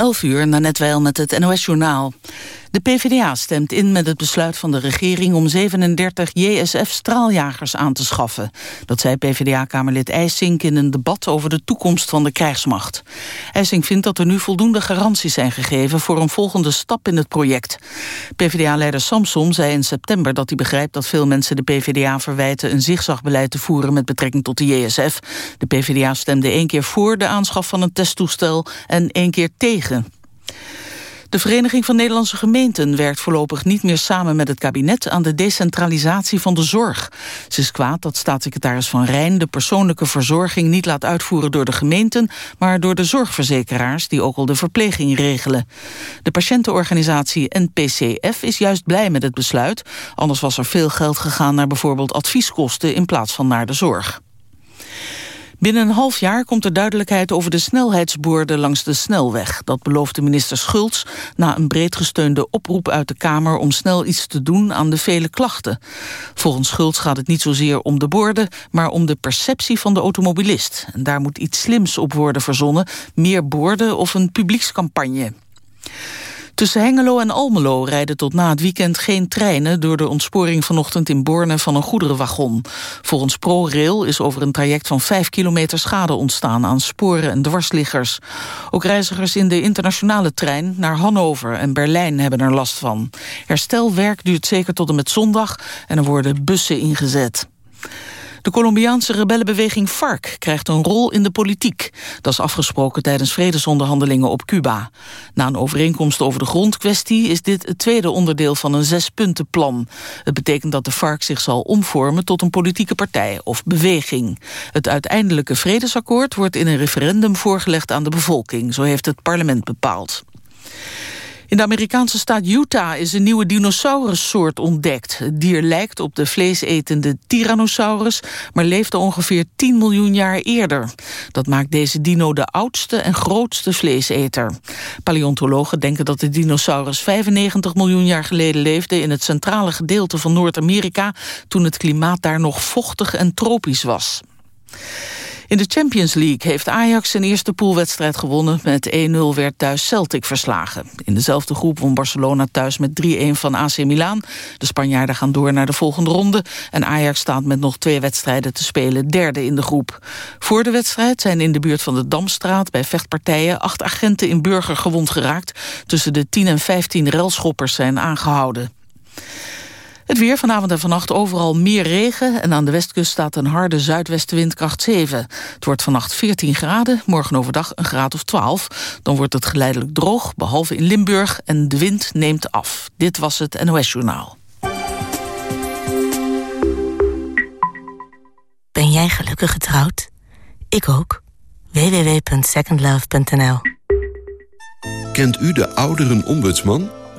11 uur, net wel met het NOS-journaal. De PvdA stemt in met het besluit van de regering om 37 JSF-straaljagers aan te schaffen. Dat zei PvdA-kamerlid IJsink in een debat over de toekomst van de krijgsmacht. IJsink vindt dat er nu voldoende garanties zijn gegeven voor een volgende stap in het project. PvdA-leider Samson zei in september dat hij begrijpt dat veel mensen de PvdA verwijten een zigzagbeleid te voeren met betrekking tot de JSF. De PvdA stemde één keer voor de aanschaf van een testtoestel en één keer tegen. De Vereniging van Nederlandse Gemeenten werkt voorlopig niet meer samen met het kabinet aan de decentralisatie van de zorg. Ze is kwaad dat staatssecretaris Van Rijn de persoonlijke verzorging niet laat uitvoeren door de gemeenten, maar door de zorgverzekeraars die ook al de verpleging regelen. De patiëntenorganisatie NPCF is juist blij met het besluit, anders was er veel geld gegaan naar bijvoorbeeld advieskosten in plaats van naar de zorg. Binnen een half jaar komt er duidelijkheid over de snelheidsborden langs de snelweg. Dat beloofde minister Schultz na een breed gesteunde oproep uit de Kamer om snel iets te doen aan de vele klachten. Volgens Schultz gaat het niet zozeer om de borden, maar om de perceptie van de automobilist. En daar moet iets slims op worden verzonnen, meer borden of een publiekscampagne. Tussen Hengelo en Almelo rijden tot na het weekend geen treinen... door de ontsporing vanochtend in Borne van een goederenwagon. Volgens ProRail is over een traject van 5 kilometer schade ontstaan... aan sporen en dwarsliggers. Ook reizigers in de internationale trein naar Hannover en Berlijn hebben er last van. Herstelwerk duurt zeker tot en met zondag... en er worden bussen ingezet. De Colombiaanse rebellenbeweging FARC krijgt een rol in de politiek. Dat is afgesproken tijdens vredesonderhandelingen op Cuba. Na een overeenkomst over de grondkwestie is dit het tweede onderdeel van een zespuntenplan. Het betekent dat de FARC zich zal omvormen tot een politieke partij of beweging. Het uiteindelijke vredesakkoord wordt in een referendum voorgelegd aan de bevolking, zo heeft het parlement bepaald. In de Amerikaanse staat Utah is een nieuwe dinosaurussoort ontdekt. Het dier lijkt op de vleesetende Tyrannosaurus... maar leefde ongeveer 10 miljoen jaar eerder. Dat maakt deze dino de oudste en grootste vleeseter. Paleontologen denken dat de dinosaurus 95 miljoen jaar geleden leefde... in het centrale gedeelte van Noord-Amerika... toen het klimaat daar nog vochtig en tropisch was. In de Champions League heeft Ajax zijn eerste poolwedstrijd gewonnen. Met 1-0 werd thuis Celtic verslagen. In dezelfde groep won Barcelona thuis met 3-1 van AC Milan. De Spanjaarden gaan door naar de volgende ronde. En Ajax staat met nog twee wedstrijden te spelen derde in de groep. Voor de wedstrijd zijn in de buurt van de Damstraat bij vechtpartijen... acht agenten in Burger gewond geraakt. Tussen de 10 en 15 relschoppers zijn aangehouden. Het weer vanavond en vannacht overal meer regen... en aan de westkust staat een harde zuidwestenwind kracht 7. Het wordt vannacht 14 graden, morgen overdag een graad of 12. Dan wordt het geleidelijk droog, behalve in Limburg... en de wind neemt af. Dit was het NOS Journaal. Ben jij gelukkig getrouwd? Ik ook. www.secondlove.nl Kent u de ouderen-ombudsman?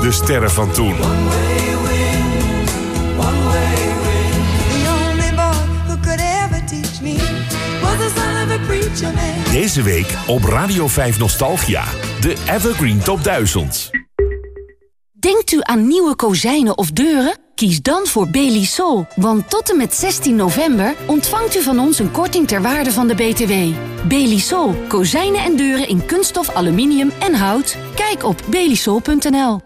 De sterren van toen. Deze week op Radio 5 Nostalgia. De Evergreen Top 1000. Denkt u aan nieuwe kozijnen of deuren? Kies dan voor Belisol, want tot en met 16 november ontvangt u van ons een korting ter waarde van de BTW. Belisol, kozijnen en deuren in kunststof, aluminium en hout. Kijk op belisol.nl.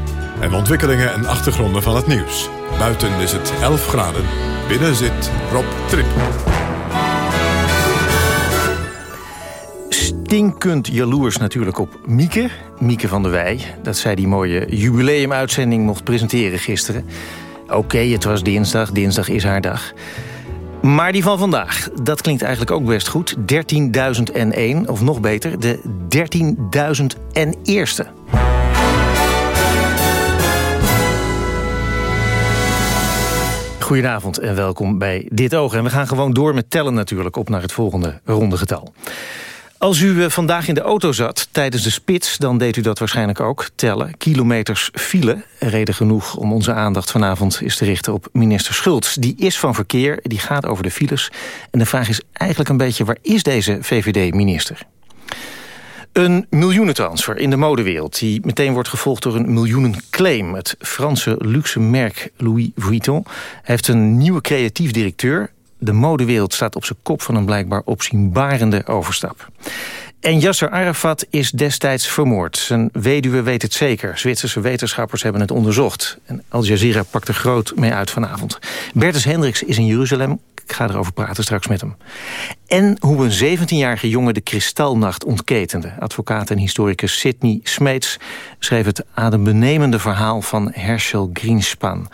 en ontwikkelingen en achtergronden van het nieuws. Buiten is het 11 graden. Binnen zit Rob Trip. Stinkend jaloers natuurlijk op Mieke. Mieke van der Wij. Dat zij die mooie jubileumuitzending mocht presenteren gisteren. Oké, het was dinsdag. Dinsdag is haar dag. Maar die van vandaag, dat klinkt eigenlijk ook best goed. 13.001, of nog beter, de 13.001ste. Goedenavond en welkom bij Dit Oog. En we gaan gewoon door met tellen natuurlijk op naar het volgende ronde getal. Als u eh, vandaag in de auto zat tijdens de spits... dan deed u dat waarschijnlijk ook, tellen. Kilometers file. Reden genoeg om onze aandacht vanavond is te richten op minister Schultz. Die is van verkeer, die gaat over de files. En de vraag is eigenlijk een beetje... waar is deze VVD-minister? Een miljoenentransfer in de modewereld... die meteen wordt gevolgd door een miljoenenclaim. Het Franse luxe merk Louis Vuitton heeft een nieuwe creatief directeur... De modewereld staat op zijn kop van een blijkbaar opzienbarende overstap. En Yasser Arafat is destijds vermoord. Zijn weduwe weet het zeker. Zwitserse wetenschappers hebben het onderzocht. En Al Jazeera pakt er groot mee uit vanavond. Bertus Hendricks is in Jeruzalem. Ik ga erover praten straks met hem. En hoe een 17-jarige jongen de kristalnacht ontketende. Advocaat en historicus Sidney Smeets schreef het adembenemende verhaal van Herschel Greenspan.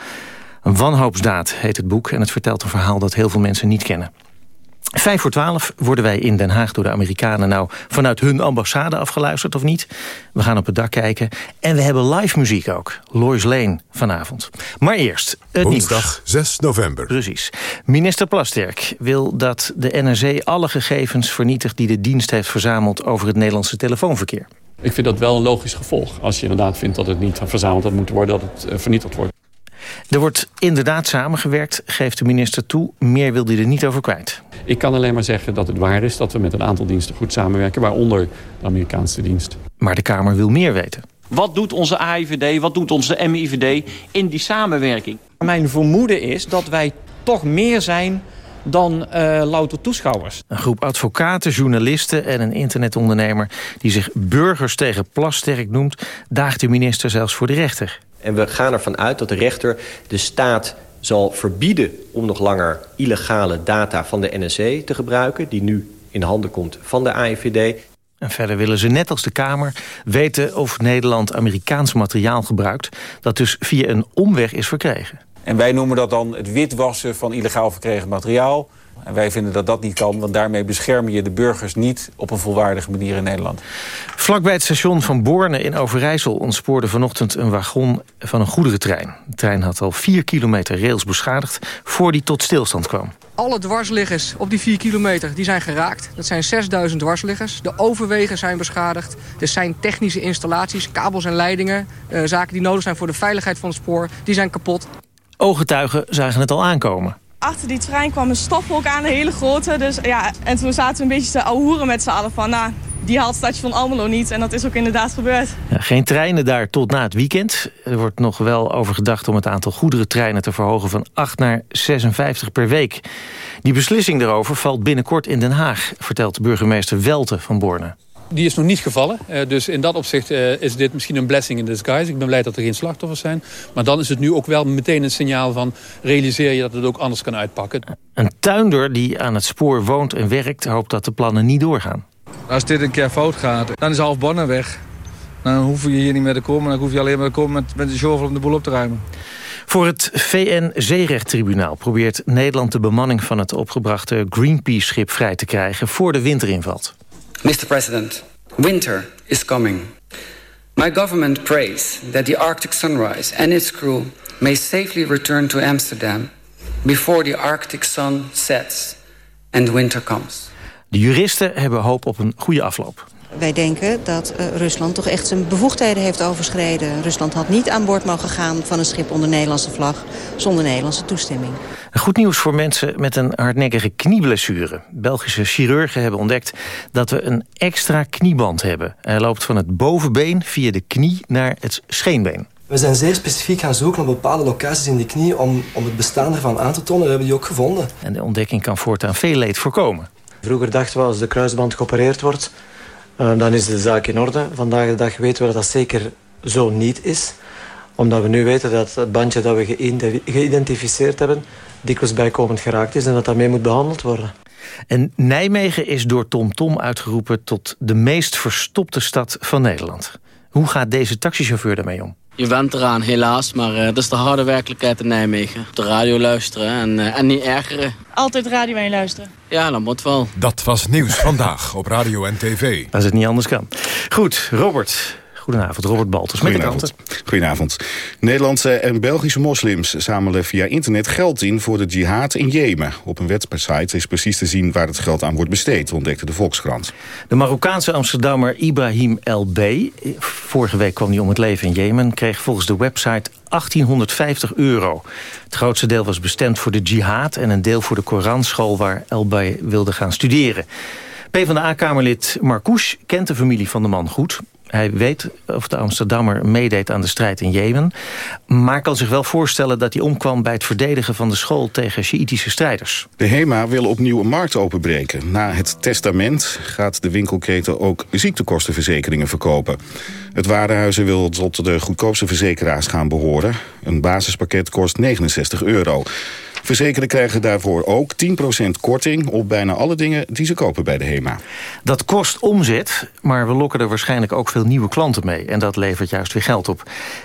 Een wanhoopsdaad heet het boek en het vertelt een verhaal dat heel veel mensen niet kennen. Vijf voor twaalf worden wij in Den Haag door de Amerikanen... nou vanuit hun ambassade afgeluisterd of niet. We gaan op het dak kijken. En we hebben live muziek ook. Lois Lane vanavond. Maar eerst het Woensdag 6 november. Precies. Minister Plasterk wil dat de NRC alle gegevens vernietigt... die de dienst heeft verzameld over het Nederlandse telefoonverkeer. Ik vind dat wel een logisch gevolg. Als je inderdaad vindt dat het niet verzameld had moeten worden... dat het eh, vernietigd wordt. Er wordt inderdaad samengewerkt, geeft de minister toe. Meer wil hij er niet over kwijt. Ik kan alleen maar zeggen dat het waar is dat we met een aantal diensten goed samenwerken... waaronder de Amerikaanse dienst. Maar de Kamer wil meer weten. Wat doet onze AIVD, wat doet onze MIVD in die samenwerking? Mijn vermoeden is dat wij toch meer zijn dan uh, louter toeschouwers. Een groep advocaten, journalisten en een internetondernemer... die zich Burgers tegen Plasterk noemt... daagt de minister zelfs voor de rechter. En we gaan ervan uit dat de rechter de staat zal verbieden... om nog langer illegale data van de NSC te gebruiken... die nu in de handen komt van de AIVD. En verder willen ze net als de Kamer weten of Nederland Amerikaans materiaal gebruikt... dat dus via een omweg is verkregen. En wij noemen dat dan het witwassen van illegaal verkregen materiaal. En wij vinden dat dat niet kan, want daarmee bescherm je de burgers niet op een volwaardige manier in Nederland. Vlakbij het station van Borne in Overijssel ontspoorde vanochtend een wagon van een goederentrein. De trein had al 4 kilometer rails beschadigd voor die tot stilstand kwam. Alle dwarsliggers op die 4 kilometer die zijn geraakt. Dat zijn 6000 dwarsliggers. De overwegen zijn beschadigd. Er zijn technische installaties, kabels en leidingen. Uh, zaken die nodig zijn voor de veiligheid van het spoor. Die zijn kapot. Ooggetuigen zagen het al aankomen. Achter die trein kwam een stofwolk aan, een hele grote. Dus, ja, en toen zaten we een beetje te ouwehoeren met z'n allen van... Nou, die haalt station van Almelo niet. En dat is ook inderdaad gebeurd. Ja, geen treinen daar tot na het weekend. Er wordt nog wel over gedacht om het aantal goederentreinen te verhogen... van 8 naar 56 per week. Die beslissing daarover valt binnenkort in Den Haag... vertelt burgemeester Welte van Borne. Die is nog niet gevallen. Uh, dus in dat opzicht uh, is dit misschien een blessing in disguise. Ik ben blij dat er geen slachtoffers zijn. Maar dan is het nu ook wel meteen een signaal van... realiseer je dat het ook anders kan uitpakken. Een tuinder die aan het spoor woont en werkt... hoopt dat de plannen niet doorgaan. Als dit een keer fout gaat, dan is half Bonne weg. Dan hoef je hier niet meer te komen. Dan hoef je alleen maar te komen met, met de shovel om de boel op te ruimen. Voor het VN-zeerechttribunaal probeert Nederland de bemanning van het opgebrachte Greenpeace-schip vrij te krijgen voor de winter invalt. Mr. President, winter is coming. My government prays that the Arctic Sunrise and its crew may safely return to Amsterdam before the Arctic sun sets and winter comes. De juristen hebben hoop op een goede afloop. Wij denken dat uh, Rusland toch echt zijn bevoegdheden heeft overschreden. Rusland had niet aan boord mogen gaan van een schip onder Nederlandse vlag... zonder Nederlandse toestemming. Goed nieuws voor mensen met een hardnekkige knieblessure. Belgische chirurgen hebben ontdekt dat we een extra knieband hebben. Hij loopt van het bovenbeen via de knie naar het scheenbeen. We zijn zeer specifiek gaan zoeken op bepaalde locaties in de knie... om, om het bestaan ervan aan te tonen. We hebben die ook gevonden. En de ontdekking kan voortaan veel leed voorkomen. Vroeger dachten we als de kruisband geopereerd wordt... Uh, dan is de zaak in orde. Vandaag de dag weten we dat dat zeker zo niet is. Omdat we nu weten dat het bandje dat we geïdentificeerd hebben... dikwijls bijkomend geraakt is en dat daarmee moet behandeld worden. En Nijmegen is door TomTom Tom uitgeroepen tot de meest verstopte stad van Nederland. Hoe gaat deze taxichauffeur daarmee om? Je went eraan, helaas, maar uh, dat is de harde werkelijkheid in Nijmegen. Op de radio luisteren en, uh, en niet ergeren. Altijd radio en luisteren. Ja, dat moet wel. Dat was Nieuws Vandaag op Radio en TV. Als het niet anders kan. Goed, Robert, Goedenavond, Robert Baltus met Goedenavond. Goedenavond. Nederlandse en Belgische moslims zamelen via internet geld in voor de jihad in Jemen. Op een website is precies te zien waar het geld aan wordt besteed, ontdekte de Volkskrant. De Marokkaanse Amsterdammer Ibrahim LB, vorige week kwam hij om het leven in Jemen, kreeg volgens de website 1850 euro. Het grootste deel was bestemd voor de jihad en een deel voor de Koranschool waar LB wilde gaan studeren. PvdA-kamerlid Marcouch kent de familie van de man goed. Hij weet of de Amsterdammer meedeed aan de strijd in Jemen... maar kan zich wel voorstellen dat hij omkwam bij het verdedigen van de school tegen Sjiitische strijders. De HEMA wil opnieuw een markt openbreken. Na het testament gaat de winkelketen ook ziektekostenverzekeringen verkopen. Het Warenhuizen wil tot de goedkoopste verzekeraars gaan behoren. Een basispakket kost 69 euro. Verzekerden krijgen daarvoor ook 10% korting op bijna alle dingen die ze kopen bij de HEMA. Dat kost omzet, maar we lokken er waarschijnlijk ook veel nieuwe klanten mee. En dat levert juist weer geld op,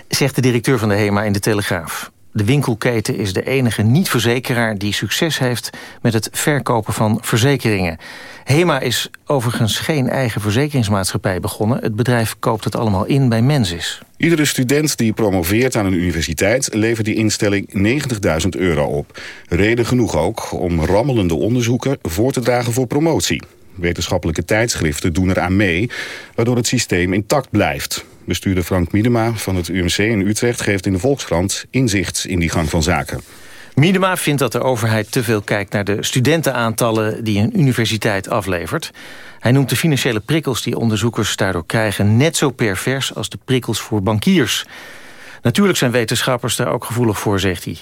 zegt de directeur van de HEMA in de Telegraaf. De winkelketen is de enige niet-verzekeraar die succes heeft met het verkopen van verzekeringen. HEMA is overigens geen eigen verzekeringsmaatschappij begonnen. Het bedrijf koopt het allemaal in bij Mensis. Iedere student die promoveert aan een universiteit... levert die instelling 90.000 euro op. Reden genoeg ook om rammelende onderzoeken voor te dragen voor promotie. Wetenschappelijke tijdschriften doen eraan mee... waardoor het systeem intact blijft. Bestuurder Frank Miedema van het UMC in Utrecht... geeft in de Volkskrant inzicht in die gang van zaken. Miedema vindt dat de overheid te veel kijkt naar de studentenaantallen die een universiteit aflevert. Hij noemt de financiële prikkels die onderzoekers daardoor krijgen net zo pervers als de prikkels voor bankiers. Natuurlijk zijn wetenschappers daar ook gevoelig voor, zegt hij.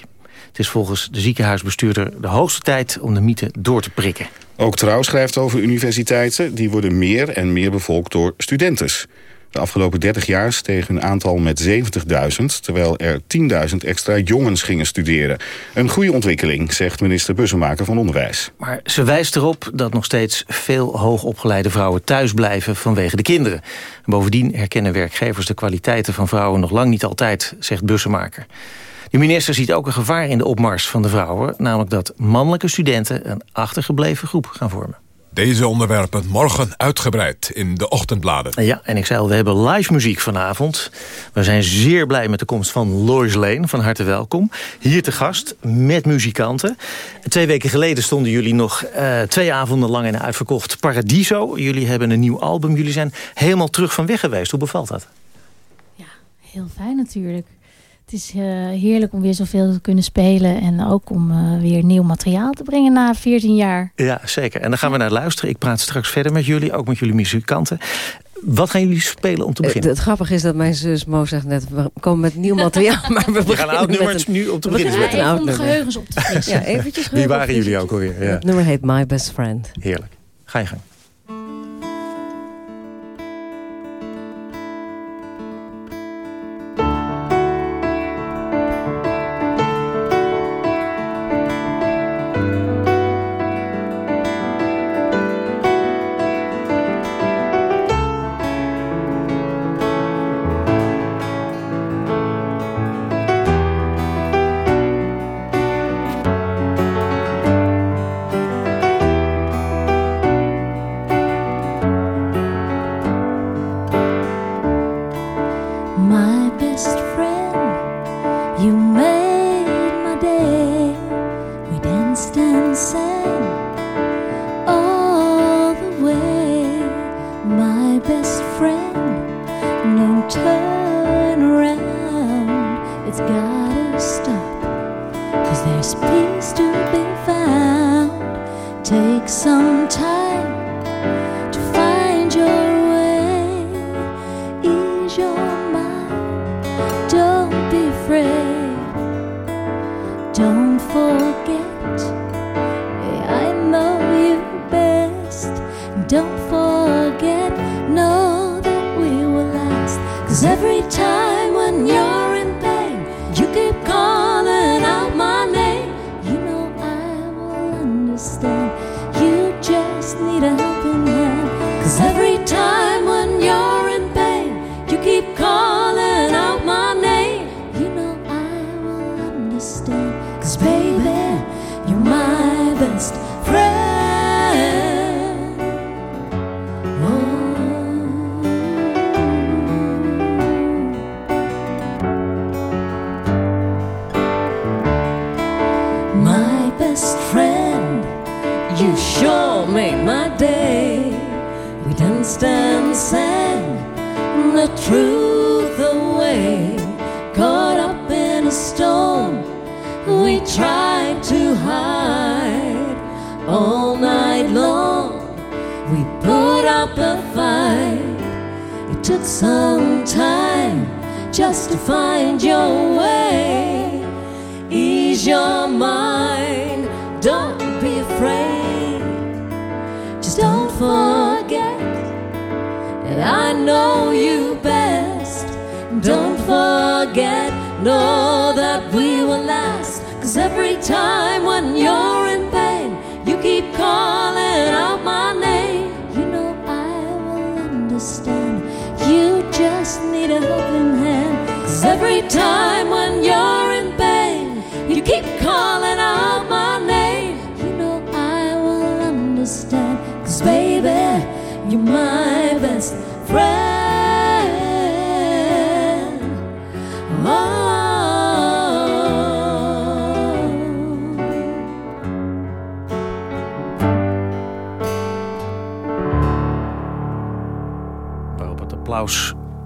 Het is volgens de ziekenhuisbestuurder de hoogste tijd om de mythe door te prikken. Ook Trouw schrijft over universiteiten. Die worden meer en meer bevolkt door studentes. De afgelopen 30 jaar steeg hun aantal met 70.000... terwijl er 10.000 extra jongens gingen studeren. Een goede ontwikkeling, zegt minister Bussemaker van Onderwijs. Maar ze wijst erop dat nog steeds veel hoogopgeleide vrouwen thuis blijven vanwege de kinderen. Bovendien herkennen werkgevers de kwaliteiten van vrouwen nog lang niet altijd, zegt Bussemaker. De minister ziet ook een gevaar in de opmars van de vrouwen... namelijk dat mannelijke studenten een achtergebleven groep gaan vormen. Deze onderwerpen morgen uitgebreid in de ochtendbladen. Ja, en ik zei al, we hebben live muziek vanavond. We zijn zeer blij met de komst van Lois Lane. Van harte welkom. Hier te gast met muzikanten. Twee weken geleden stonden jullie nog uh, twee avonden lang in een uitverkocht Paradiso. Jullie hebben een nieuw album. Jullie zijn helemaal terug van weg geweest. Hoe bevalt dat? Ja, heel fijn natuurlijk. Het is uh, heerlijk om weer zoveel te kunnen spelen. En ook om uh, weer nieuw materiaal te brengen na 14 jaar. Ja, zeker. En dan gaan we naar luisteren. Ik praat straks verder met jullie, ook met jullie muzikanten. Wat gaan jullie spelen om te beginnen? Het, het grappige is dat mijn zus Mo zegt net... we komen met nieuw materiaal, maar we, we gaan oud nummers nu op te beginnen. We gaan even om de geheugens op te frissen. Ja, eventjes Wie waren jullie ook alweer? Ja. Het nummer heet My Best Friend. Heerlijk. Ga je gang. Understand.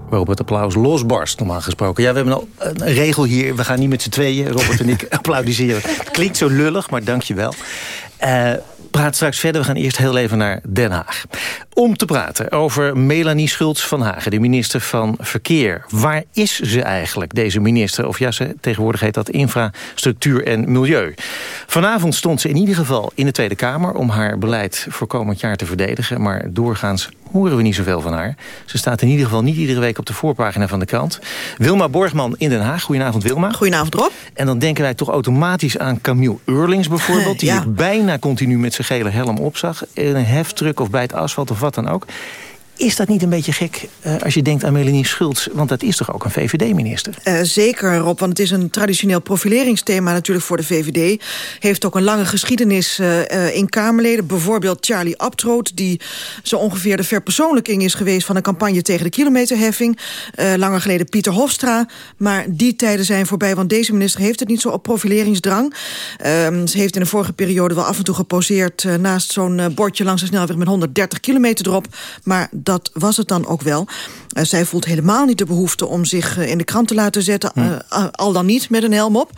Waarop het applaus losbarst, normaal gesproken. Ja, we hebben al een regel hier. We gaan niet met z'n tweeën, Robert en ik, applaudisseren. Het klinkt zo lullig, maar dank je wel. Eh praat straks verder. We gaan eerst heel even naar Den Haag. Om te praten over Melanie Schultz van Hagen, de minister van Verkeer. Waar is ze eigenlijk, deze minister? Of ja, ze, tegenwoordig heet dat infrastructuur en milieu. Vanavond stond ze in ieder geval in de Tweede Kamer... om haar beleid voor komend jaar te verdedigen. Maar doorgaans horen we niet zoveel van haar. Ze staat in ieder geval niet iedere week op de voorpagina van de krant. Wilma Borgman in Den Haag. Goedenavond, Wilma. Goedenavond, Rob. En dan denken wij toch automatisch aan Camille Eurlings bijvoorbeeld... die Ja. bijna continu met zijn gele helm opzag. In een heftruck of bij het asfalt of wat dan ook. Is dat niet een beetje gek eh, als je denkt aan Melanie Schultz? Want dat is toch ook een VVD-minister? Eh, zeker, Rob, want het is een traditioneel profileringsthema natuurlijk voor de VVD. Heeft ook een lange geschiedenis eh, in Kamerleden. Bijvoorbeeld Charlie Abtroot, die zo ongeveer de verpersoonlijking is geweest... van een campagne tegen de kilometerheffing. Langer geleden Pieter Hofstra. Maar die tijden zijn voorbij, want deze minister heeft het niet zo op profileringsdrang. Ehm, ze heeft in de vorige periode wel af en toe geposeerd... naast zo'n bordje langs de snelweg met 130 kilometer erop. Maar dat was het dan ook wel. Eh, zij voelt helemaal niet de behoefte om zich eh, in de krant te laten zetten... eh, al dan niet met een helm op.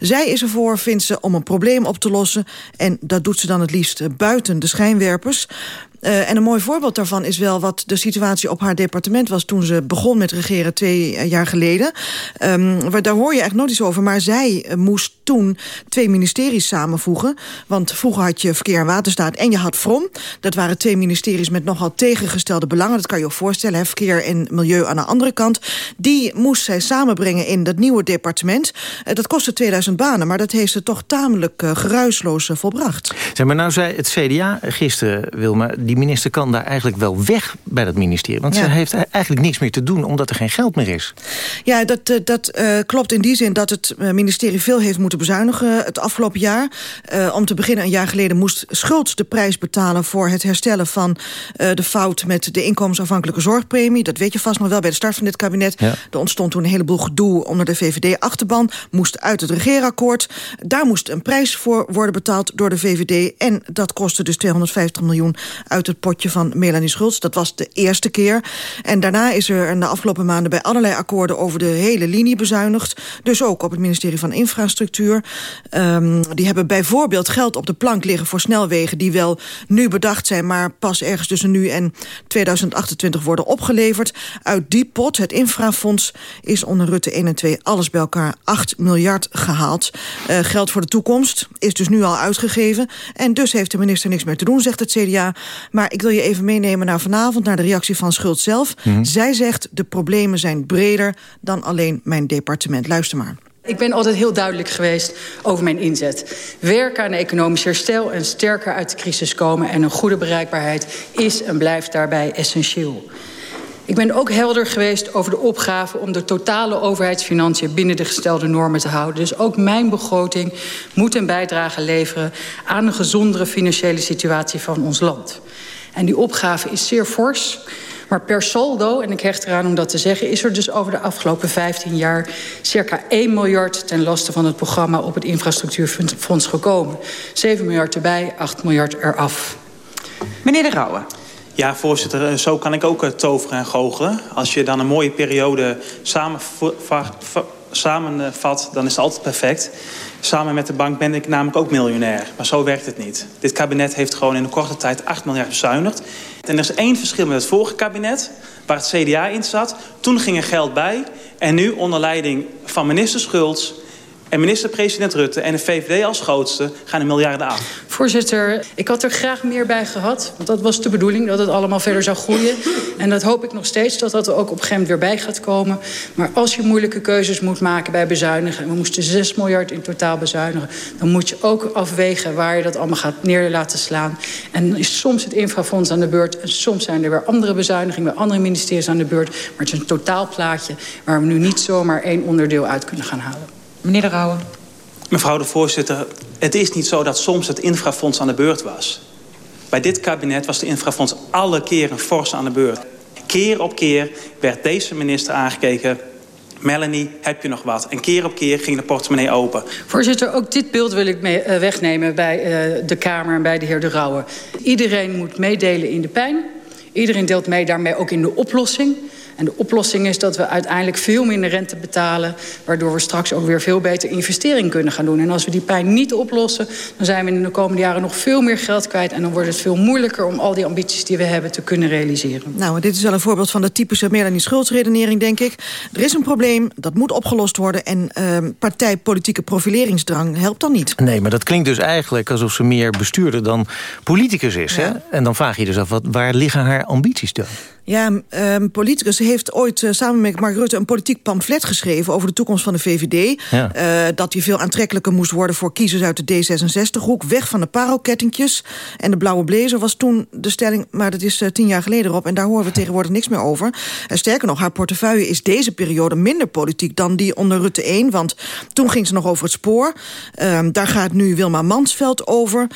Zij is ervoor, vindt ze, om een probleem op te lossen. En dat doet ze dan het liefst buiten de schijnwerpers. Eh, en een mooi voorbeeld daarvan is wel wat de situatie op haar departement was... toen ze begon met regeren twee eh, jaar geleden. Ehm, waar- daar hoor je eigenlijk nooit iets over. Maar zij eh, moest toen twee ministeries samenvoegen. Want vroeger had je Verkeer en Waterstaat en je had Vrom. Dat waren twee ministeries met nogal tegengestelde belangen. Dat kan je je voorstellen. Hè? Verkeer en Milieu aan de andere kant. Die moest zij samenbrengen in dat nieuwe departement. Dat kostte 2000 banen, maar dat heeft ze toch tamelijk eh, geruisloos volbracht. Zeg maar, nou zei het CDA gisteren, Wilma... die minister kan daar eigenlijk wel weg bij dat ministerie. Want Ja. ze heeft eigenlijk niks meer te doen... omdat er geen geld meer is. Ja, dat, eh, dat eh, klopt in die zin dat het eh, ministerie veel heeft moeten bezuinigen het afgelopen jaar. Om te beginnen, een jaar geleden moest Schultz de prijs betalen... voor het herstellen van de fout met de inkomensafhankelijke zorgpremie. Dat weet je vast nog wel bij de start van dit kabinet. Ja. Er ontstond toen een heleboel gedoe onder de VVD-achterban. Moest uit het regeerakkoord. Daar moest een prijs voor worden betaald door de VVD. En dat kostte dus 250 miljoen uit het potje van Melanie Schultz. Dat was de eerste keer. En daarna is er in de afgelopen maanden bij allerlei akkoorden over de hele linie bezuinigd. Dus ook op het ministerie van Infrastructuur. Ehm, die hebben bijvoorbeeld geld op de plank liggen voor snelwegen... die wel nu bedacht zijn, maar pas ergens tussen nu en 2028 worden opgeleverd. Uit die pot, het infrafonds, is onder Rutte 1 en 2 alles bij elkaar 8 miljard gehaald. Eh, geld voor de toekomst is dus nu al uitgegeven. En dus heeft de minister niks meer te doen, zegt het CDA. Maar ik wil je even meenemen naar vanavond, naar de reactie van Schuld zelf. Mhm. Zij zegt, de problemen zijn breder dan alleen mijn departement. Luister maar. Ik ben altijd heel duidelijk geweest over mijn inzet. Werken aan economisch herstel en sterker uit de crisis komen... en een goede bereikbaarheid is en blijft daarbij essentieel. Ik ben ook helder geweest over de opgave om de totale overheidsfinanciën binnen de gestelde normen te houden. Dus ook mijn begroting moet een bijdrage leveren aan een gezondere financiële situatie van ons land. En die opgave is zeer fors. Maar per saldo, en ik hecht eraan om dat te zeggen... is er dus over de afgelopen 15 jaar circa 1 miljard... ten laste van het programma op het infrastructuurfonds gekomen. 7 miljard erbij, 8 miljard eraf. Meneer De Rauwe. Ja, voorzitter, eh, zo kan ik ook eh, toveren en goochelen. Als je dan een mooie periode samenvat, dan is het altijd perfect. Samen met de bank ben ik namelijk ook miljonair. Maar zo werkt het niet. Dit kabinet heeft gewoon in een korte tijd 8 miljard bezuinigd. En er is één verschil met het vorige kabinet, waar het CDA in zat. Toen ging er geld bij. En nu, onder leiding van minister Schultz en minister-president Rutte en de VVD als grootste gaan de miljarden af. Voorzitter, ik had er graag meer bij gehad. Want dat was de bedoeling, dat het allemaal verder zou groeien. En dat hoop ik nog steeds, dat dat er ook op een weer bij gaat komen. Maar als je moeilijke keuzes moet maken bij bezuinigen... en we moesten 6 miljard in totaal bezuinigen... dan moet je ook afwegen waar je dat allemaal gaat neer laten slaan. En dan is soms het infrafonds aan de beurt... en soms zijn er weer andere bezuinigingen... andere ministeries aan de beurt. Maar het is een totaalplaatje waar we nu niet zomaar één onderdeel uit kunnen gaan halen. Meneer de Rauwe. Mevrouw de voorzitter, het is niet zo dat soms het infrafonds aan de beurt was. Bij dit kabinet was de infrafonds alle keren fors aan de beurt. Keer op keer werd deze minister aangekeken... Melanie, heb je nog wat? En keer op keer ging de portemonnee open. Voorzitter, ook dit beeld wil ik mee, uh, wegnemen bij uh, de Kamer en bij de heer De Rauwe. Iedereen moet meedelen in de pijn. Iedereen deelt mee daarmee ook in de oplossing. En de oplossing is dat we uiteindelijk veel minder rente betalen... waardoor we straks ook weer veel beter investering kunnen gaan doen. En als we die pijn niet oplossen... dan zijn we in de komende jaren nog veel meer geld kwijt... en dan wordt het veel moeilijker om al die ambities die we hebben te kunnen realiseren. Nou, dit is wel een voorbeeld van de typische Melanie Schultz-redenering, denk ik. Er is een probleem, dat moet opgelost worden... en uh, partijpolitieke profileringsdrang helpt dan niet. Nee, maar dat klinkt dus eigenlijk alsof ze meer bestuurder dan politicus is. Ja. Hè? En dan vraag je dus af, wat, waar liggen haar ambities dan? Ja, um, politicus heeft ooit uh, samen met Mark Rutte... een politiek pamflet geschreven over de toekomst van de VVD. Ja. Uh, dat die veel aantrekkelijker moest worden voor kiezers uit de D66-hoek. Weg van de parelkettingjes. En de blauwe blazer was toen de stelling... maar dat is uh, tien jaar geleden op en daar horen we tegenwoordig niks meer over. En sterker nog, haar portefeuille is deze periode minder politiek... dan die onder Rutte 1, want toen ging ze nog over het spoor. Um, daar gaat nu Wilma Mansveld over.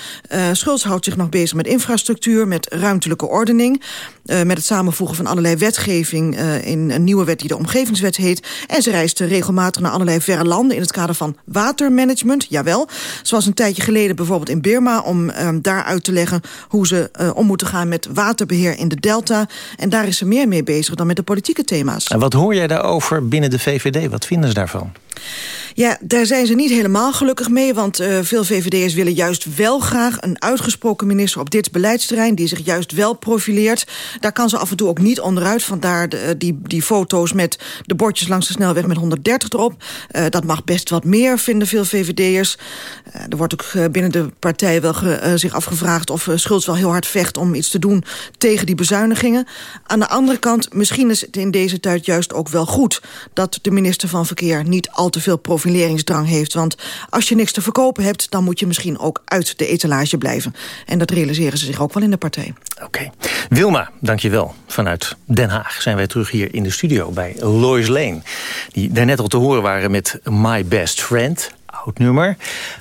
Schulz houdt zich nog bezig met infrastructuur, met ruimtelijke ordening... met het samen voegen van allerlei wetgeving... Uh, in een nieuwe wet die de omgevingswet heet. En ze reist regelmatig naar allerlei verre landen... in het kader van watermanagement, jawel. Zoals een tijdje geleden bijvoorbeeld in Birma... om uh, daar uit te leggen hoe ze uh, om moeten gaan met waterbeheer in de delta. En daar is ze meer mee bezig dan met de politieke thema's. En wat hoor jij daarover binnen de VVD? Wat vinden ze daarvan? Ja, daar zijn ze niet helemaal gelukkig mee... want uh, veel VVD'ers willen juist wel graag een uitgesproken minister... op dit beleidsterrein, die zich juist wel profileert. Daar kan ze af en toe ook niet onderuit. Vandaar de, die, die foto's met de bordjes langs de snelweg met 130 erop. Uh, dat mag best wat meer, vinden veel VVD'ers. Er wordt ook binnen de partij wel ge, zich afgevraagd... of Schultz wel heel hard vecht om iets te doen tegen die bezuinigingen. Aan de andere kant, misschien is het in deze tijd juist ook wel goed... dat de minister van Verkeer niet al te veel profileringsdrang heeft. Want als je niks te verkopen hebt... dan moet je misschien ook uit de etalage blijven. En dat realiseren ze zich ook wel in de partij. Oké. Okay. Wilma, dank je wel. Vanuit Den Haag zijn wij terug hier in de studio bij Lois Lane. Die daarnet al te horen waren met My Best Friend. Oud nummer.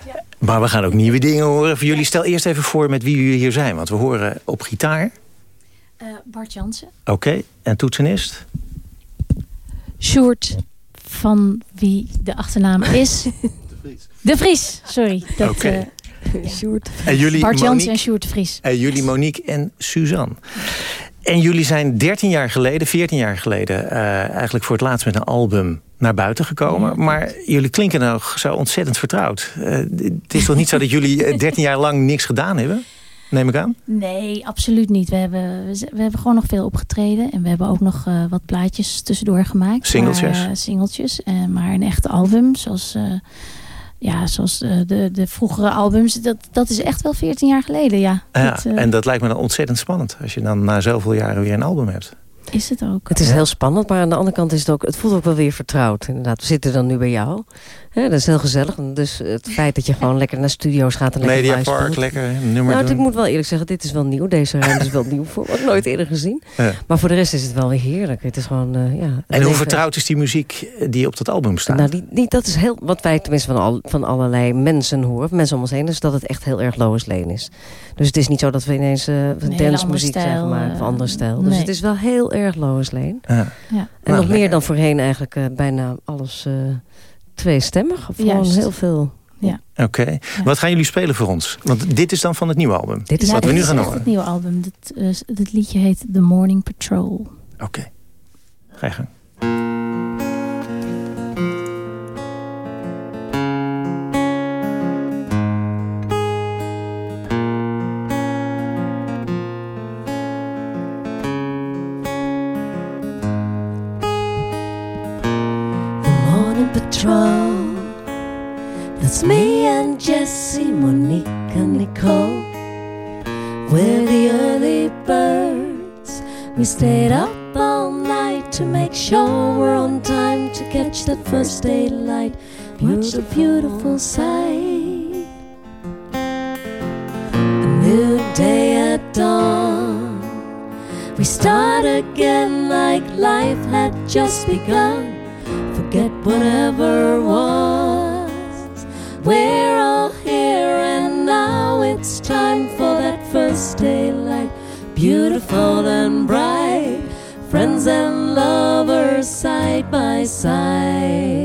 Ja. Maar we gaan ook nieuwe dingen horen voor jullie. Stel eerst even voor met wie jullie hier zijn. Want we horen op gitaar... Uh, Bart Jansen. Oké, okay. en toetsenist? Sjoerd van wie de achternaam is. De Vries. De Vries, sorry. Oké. Okay. Uh, Sjoerd. En jullie Bart Jans en Sjoerd de Vries. En jullie Monique en Suzanne. En jullie zijn 13 jaar geleden, 14 jaar geleden... Uh, eigenlijk voor het laatst met een album naar buiten gekomen. Ja. Maar jullie klinken nog zo ontzettend vertrouwd. Uh, het is toch niet zo dat jullie 13 jaar lang niks gedaan hebben? Neem ik aan? Nee, absoluut niet. We hebben, we hebben gewoon nog veel opgetreden. En we hebben ook nog uh, wat plaatjes tussendoor gemaakt. Singeltjes? Maar, uh, singeltjes. Uh, maar een echte album, zoals, ja, zoals de, de vroegere albums. Dat, dat is echt wel 14 jaar geleden, ja. ja dat, en dat lijkt me dan ontzettend spannend. Als je dan na zoveel jaren weer een album hebt. Is het ook. Het is heel spannend, maar aan de andere kant is het ook... het voelt ook wel weer vertrouwd. Inderdaad, we zitten dan nu bij jou. Ja, dat is heel gezellig. Dus het feit dat je gewoon lekker naar studio's gaat en lekker Media Park, lekker nummer Nou, doen. ik moet wel eerlijk zeggen, dit is wel nieuw. Deze ruimte is wel nieuw voor me. Ook nooit eerder gezien. Ja. Maar voor de rest is het wel weer heerlijk. Het is gewoon, eh, ja... En hoe vertrouwd is die muziek die op dat album staat? Nou, die, die, dat is heel, wat wij tenminste van, al, van allerlei mensen horen, mensen om ons heen, is dat het echt heel erg Lois Lane is. Dus het is niet zo dat we ineens uh, hele dance andere muziek zijn stijl, gemaakt of eh, andere stijl. Dus nee. het is wel heel erg Lois Lane. Ja. Ja. En Nou, nog meer lekker. dan voorheen eigenlijk eh, bijna alles eh tweestemmig. Of gewoon Juist. heel veel. Ja. Oké. Wat gaan jullie spelen voor ons? Want dit is dan van het nieuwe album. Dit is ja, wat we nu is gaan horen. het nieuwe album. Dit, eh, dit liedje heet The Morning Patrol. Oké. Ga je gang. Daylight. Watch beautiful sight. A new day at dawn. We start again like life had just begun. Forget whatever was. We're all here and now it's time for that first daylight. Beautiful and bright. Friends and lovers side by side.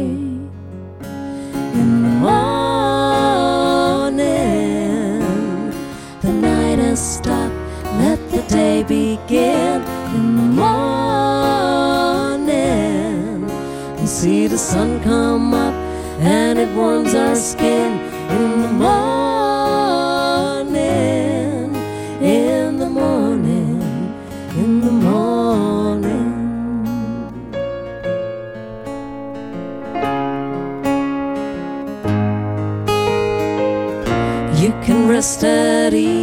Day begin. In the morning, we see the sun come up and it warms our skin. In the morning, in the morning, in the morning. You can rest at ease.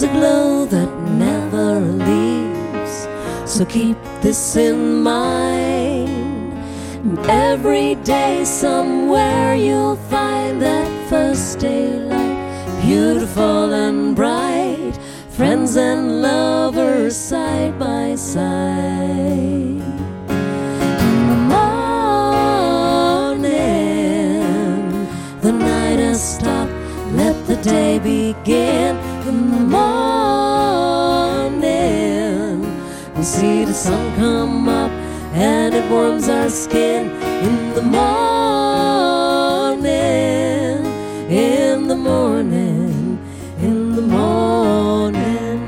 A glow that never leaves. So keep this in mind. And every day, somewhere, you'll find that first daylight. Beautiful and bright. Friends and lovers side by side. In the morning, the night has stopped. Let the day begin. See the sun come up and it warms our skin. In the morning, in the morning, in the morning.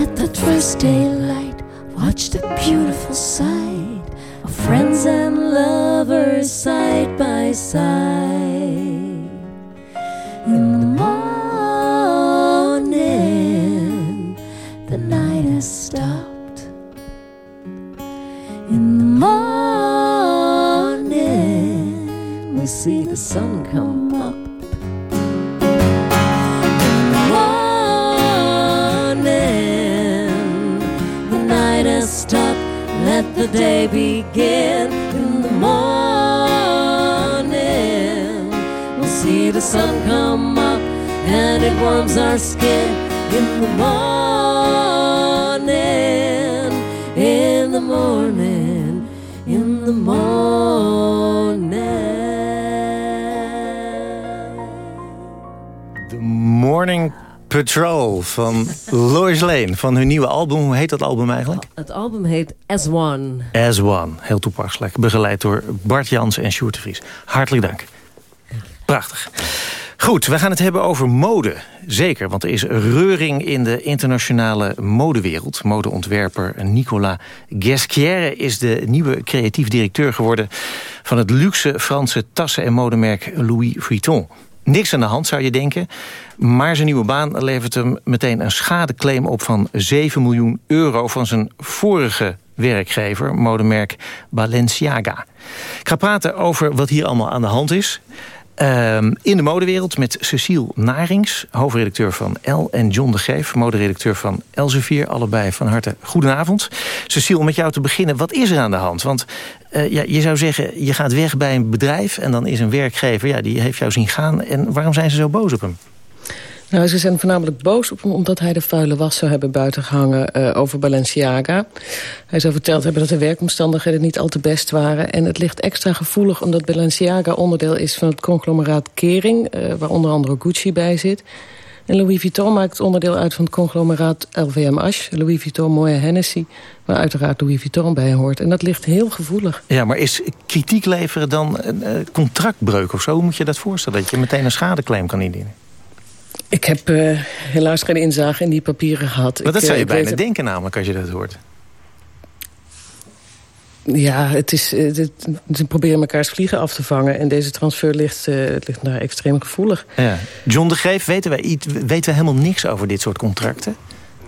At that first daylight, van Lois Lane. Van hun nieuwe album. Hoe heet dat album eigenlijk? Het album heet As One. As One. Heel toepasselijk. Begeleid door Bart Jans en Sjoerd de Vries. Hartelijk dank. Prachtig. Goed, we gaan het hebben over mode. Zeker, want er is reuring in de internationale modewereld. Modeontwerper Nicolas Guesquière is de nieuwe creatief directeur geworden... van het luxe Franse tassen- en modemerk Louis Vuitton. Niks aan de hand, zou je denken. Maar zijn nieuwe baan levert hem meteen een schadeclaim op van 7 miljoen euro... van zijn vorige werkgever, modemerk Balenciaga. Ik ga praten over wat hier allemaal aan de hand is. Ehm, in de modewereld met Cecile Narings, hoofdredacteur van L... en John de Geef, moderedacteur van Elsevier. Allebei van harte goedenavond. Cecile, om met jou te beginnen, wat is er aan de hand? Want uh, ja, je zou zeggen, je gaat weg bij een bedrijf... en dan is een werkgever, ja, die heeft jou zien gaan. En waarom zijn ze zo boos op hem? Nou, ze zijn voornamelijk boos op hem omdat hij de vuile was zou hebben buitengehangen uh, over Balenciaga. Hij zou verteld hebben dat de werkomstandigheden niet al te best waren. En het ligt extra gevoelig omdat Balenciaga onderdeel is van het conglomeraat Kering, uh, waar onder andere Gucci bij zit. En Louis Vuitton maakt onderdeel uit van het conglomeraat LVMH, Louis Vuitton Moët Hennessy, waar uiteraard Louis Vuitton bij hoort. En dat ligt heel gevoelig. Ja, maar is kritiek leveren dan een uh, contractbreuk of zo? Hoe moet je dat voorstellen? Dat je meteen een schadeclaim kan indienen? Ik heb uh, helaas geen inzage in die papieren gehad. Maar dat ik, zou je uh, bijna weet... denken namelijk als je dat hoort. Ja, het is, het, ze proberen elkaars vliegen af te vangen. En deze transfer ligt, uh, ligt daar extreem gevoelig. Ja. John de Greef, weten wij, iets, weten we helemaal niks over dit soort contracten?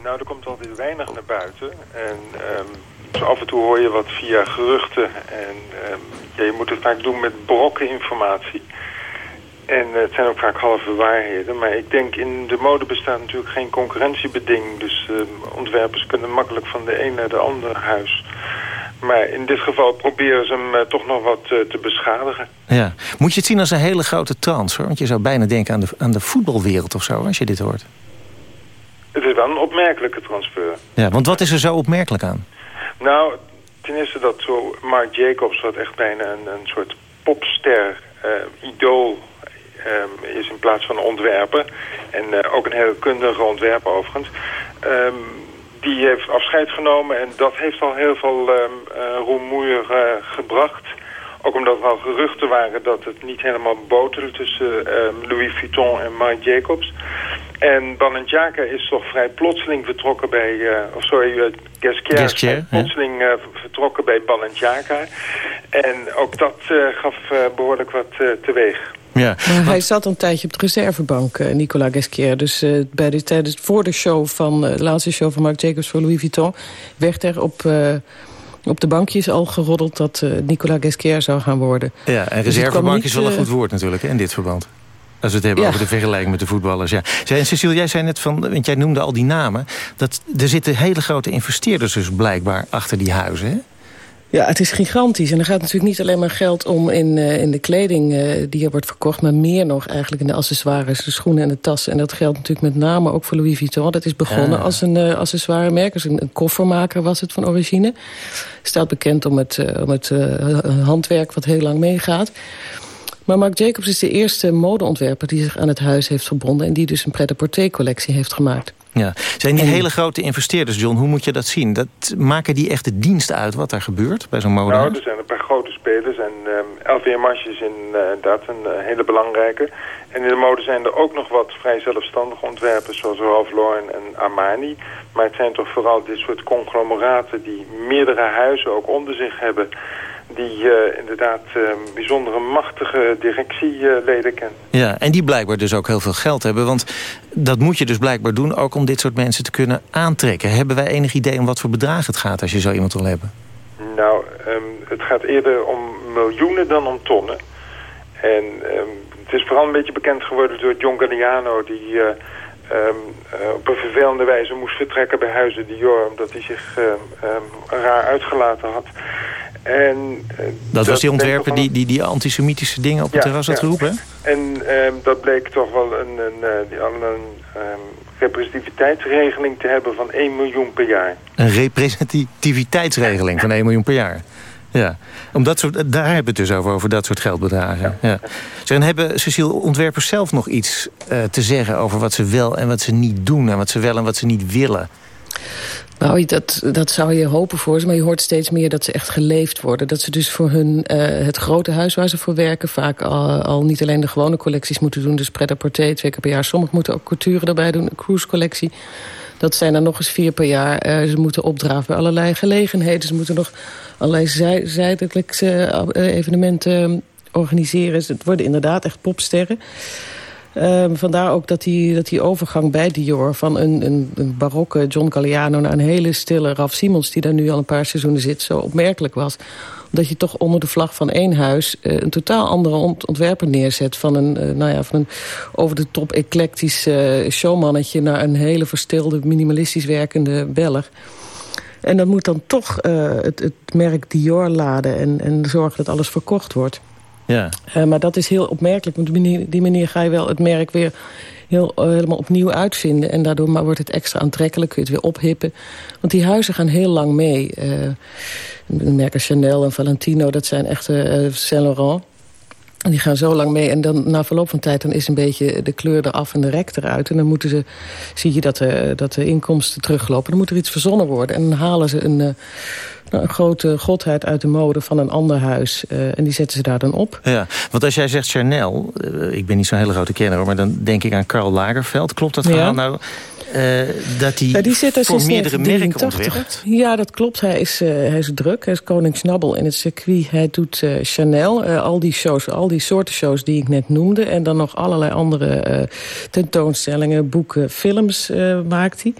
Nou, er komt alweer weinig naar buiten. En um, dus af en toe hoor je wat via geruchten. En um, ja, je moet het vaak doen met brokken informatie. En het zijn ook vaak halve waarheden. Maar ik denk in de mode bestaat natuurlijk geen concurrentiebeding. Dus uh, ontwerpers kunnen makkelijk van de een naar de andere huis. Maar in dit geval proberen ze hem uh, toch nog wat te beschadigen. Ja. Moet je het zien als een hele grote transfer? Want je zou bijna denken aan de, aan de voetbalwereld of zo, als je dit hoort. Het is wel een opmerkelijke transfer. Ja, want wat is er zo opmerkelijk aan? Nou, ten eerste dat zo Marc Jacobs, wat echt bijna een, een soort popster, idool Um, is in plaats van een ontwerper. En uh, ook een hele kundige ontwerper overigens. Um, die heeft afscheid genomen en dat heeft al heel veel um, uh, rumoer uh, gebracht. Ook omdat er al geruchten waren dat het niet helemaal boterde tussen Louis Vuitton en Marc Jacobs. En Balenciaga is toch vrij plotseling vertrokken bij... Uh, of sorry, uh, Gasquier, Gasquier plotseling uh, vertrokken bij Balenciaga. En ook dat gaf behoorlijk wat teweeg. Ja, maar hij zat een tijdje op de reservebank, uh, Nicolas Gasquier. Dus uh, bij de, tijdens, voor de show van, uh, de laatste show van Marc Jacobs voor Louis Vuitton... werd er op, op de bankjes al geroddeld dat Nicolas Gasquier zou gaan worden. Ja, en reservebank dus is wel een goed woord natuurlijk in dit verband. Als we het hebben ja. over de vergelijking met de voetballers. Ja. En Cecile, jij zei net van, want jij noemde al die namen... dat er zitten hele grote investeerders dus blijkbaar achter die huizen, hè? Ja, het is gigantisch. En er gaat natuurlijk niet alleen maar geld om in, uh, in de kleding uh, die er wordt verkocht... maar meer nog eigenlijk in de accessoires, de schoenen en de tassen. En dat geldt natuurlijk met name ook voor Louis Vuitton. Dat is begonnen ah. als een uh, accessoiremerk. Dus een, een, koffermaker was het van origine. Staat bekend om het, om het handwerk wat heel lang meegaat. Maar Marc Jacobs is de eerste modeontwerper die zich aan het huis heeft verbonden... en die dus een pret-à-porter-collectie heeft gemaakt. Ja. Zijn die en... hele grote investeerders, John, hoe moet je dat zien? Dat, maken die echt de dienst uit wat er gebeurt bij zo'n mode? Nou, er zijn een paar grote spelers en um, LVMH is inderdaad uh, een uh, hele belangrijke. En in de mode zijn er ook nog wat vrij zelfstandige ontwerpers zoals Ralph Lauren en Armani. Maar het zijn toch vooral dit soort conglomeraten die meerdere huizen ook onder zich hebben die uh, inderdaad uh, bijzondere machtige directieleden kennen. Ja, en die blijkbaar dus ook heel veel geld hebben. Want dat moet je dus blijkbaar doen, ook om dit soort mensen te kunnen aantrekken. Hebben wij enig idee om wat voor bedrag het gaat als je zo iemand wil hebben? Nou, um, het gaat eerder om miljoenen dan om tonnen. En um, het is vooral een beetje bekend geworden door John Galliano... die uh, um, op een vervelende wijze moest vertrekken bij Huizen Dior... omdat hij zich raar uitgelaten had... En, uh, dat, was die ontwerper die, die die antisemitische dingen op het ja, terras had ja. geroepen? En um, dat bleek toch wel een, een, een, een um, representativiteitsregeling te hebben van 1 miljoen per jaar. Een representativiteitsregeling van 1 miljoen per jaar? Ja, Om dat soort, daar hebben we het dus over, over dat soort geldbedragen. Ja. Ja. Zeg, hebben Cecile ontwerpers zelf nog iets uh, te zeggen over wat ze wel en wat ze niet doen... en wat ze wel en wat ze niet willen? Nou, dat, dat zou je hopen voor ze. Maar je hoort steeds meer dat ze echt geleefd worden. Dat ze dus voor hun uh, het grote huis waar ze voor werken... vaak al, niet alleen de gewone collecties moeten doen. Dus pret-à-porter twee keer per jaar. Sommigen moeten ook couture erbij doen. Een cruise-collectie. Dat zijn er nog eens vier per jaar. Uh, ze moeten opdraven bij allerlei gelegenheden. Ze moeten nog allerlei zij, zijdelijkse uh, evenementen organiseren. Het worden inderdaad echt popsterren. Ehm, vandaar ook dat die, dat die overgang bij Dior... van een, een, een barokke John Galliano naar een hele stille Raf Simons... die daar nu al een paar seizoenen zit, zo opmerkelijk was omdat je toch onder de vlag van één huis... Uh, een totaal andere ont ontwerper neerzet. Van een, uh, nou ja, van een over de top eclectisch showmannetje... naar een hele verstilde, minimalistisch werkende Belg. En dan moet dan toch het, het, merk Dior laden... En, en zorgen dat alles verkocht wordt. Ja. maar dat is heel opmerkelijk. Want op die manier ga je wel het merk weer heel, helemaal opnieuw uitvinden. En daardoor maar wordt het extra aantrekkelijk, kun je het weer ophippen. Want die huizen gaan heel lang mee. Uh, merken Chanel en Valentino, dat zijn echte uh, Saint Laurent. En die gaan zo lang mee. En dan na verloop van tijd dan is een beetje de kleur eraf en de rek eruit. En dan moeten ze, zie je dat de, dat de inkomsten teruglopen. Dan moet er iets verzonnen worden. En dan halen ze een, een grote godheid uit de mode van een ander huis. Uh, en die zetten ze daar dan op. Ja, want als jij zegt Chanel, uh, ik ben niet zo'n hele grote kenner... maar dan denk ik aan Karl Lagerfeld. Klopt dat verhaal ja. nou? Uh, dat hij ja, die zit voor meerdere merken ontwerpt? Ja, dat klopt. Hij is, uh, hij is druk. Hij is koning Snabbel in het circuit. Hij doet uh, Chanel. al die shows, al die soorten shows die ik net noemde. En dan nog allerlei andere tentoonstellingen, boeken, films maakt hij.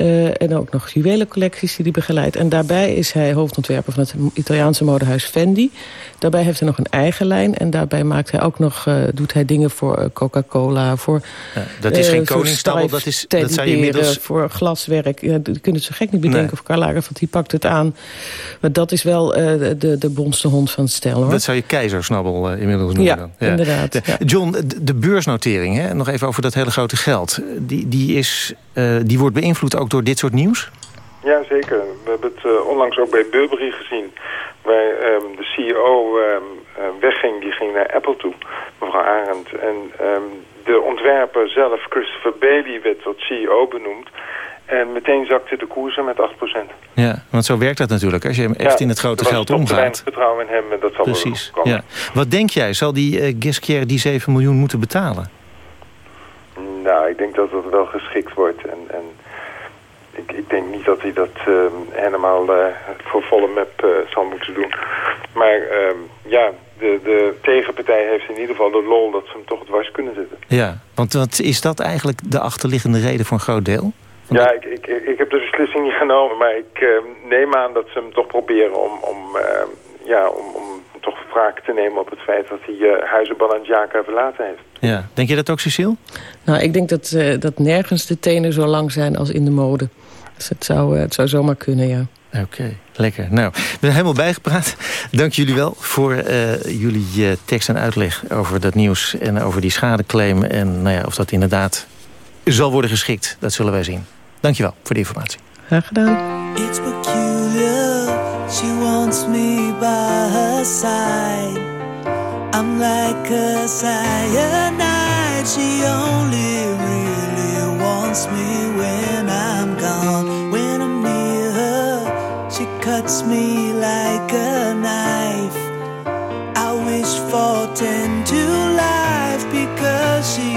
Uh, en ook nog juwelencollecties die hij begeleidt. En daarbij is hij hoofdontwerper van het Italiaanse modehuis Fendi. Daarbij heeft hij nog een eigen lijn. En daarbij maakt hij ook nog, uh, doet hij dingen voor uh, Coca-Cola. Voor, ja, dat is geen koningstabbel, dat, is, dat je inmiddels... Voor glaswerk. Ja, je kunt het zo gek niet bedenken of Karl Lagerfeld, die pakt het aan. Maar dat is wel de, de, de bonste hond van het stel. Hoor. Dat zou je keizersnabbel inmiddels noemen ja, dan. Ja, inderdaad. Ja. John, de, de beursnotering, hè? nog even over dat hele grote geld. Die, die, is, die wordt beïnvloed ook door dit soort nieuws? Ja, zeker. We hebben het uh, onlangs ook bij Burberry gezien. Waar um, de CEO um, uh, wegging, die ging naar Apple toe, mevrouw Arendt. En um, de ontwerper zelf, Christopher Bailey, werd tot CEO benoemd. En meteen zakte de koersen met 8%. Ja, want zo werkt dat natuurlijk. Als je echt ja, in het grote geld omgaat. vertrouwen in hem en dat zal Precies. wel komen. Ja. Wat denk jij? Zal die uh, Gisquier die 7 miljoen moeten betalen? Nou, ik denk dat dat wel geschikt wordt. En, en ik, ik, denk niet dat hij dat uh, helemaal uh, voor volle map uh, zal moeten doen. Maar ja, de, de tegenpartij heeft in ieder geval de lol dat ze hem toch dwars kunnen zitten. Ja, want wat is dat eigenlijk de achterliggende reden voor een groot deel? Ja, ik, ik, ik heb de beslissing niet genomen, maar ik neem aan dat ze hem toch proberen om, om, ja, om, om toch wraak te nemen op het feit dat hij uh, Huizen Balenciaga verlaten heeft. Ja, denk je dat ook, Cecile? Nou, ik denk dat, uh, dat nergens de tenen zo lang zijn als in de mode. Dus het zou, uh, het zou zomaar kunnen, ja. Oké, okay, lekker. Nou, ik ben helemaal bijgepraat. Dank jullie wel voor uh, jullie uh, tekst en uitleg over dat nieuws... en over die schadeclaim. En nou ja, of dat inderdaad zal worden geschikt, dat zullen wij zien. Dank je wel voor de informatie. Graag gedaan. It's peculiar, she wants me by her side. I'm like a cyanide, she only really wants me when I'm gone. When I'm near her, she cuts me like a knife. I wish for ten to life because she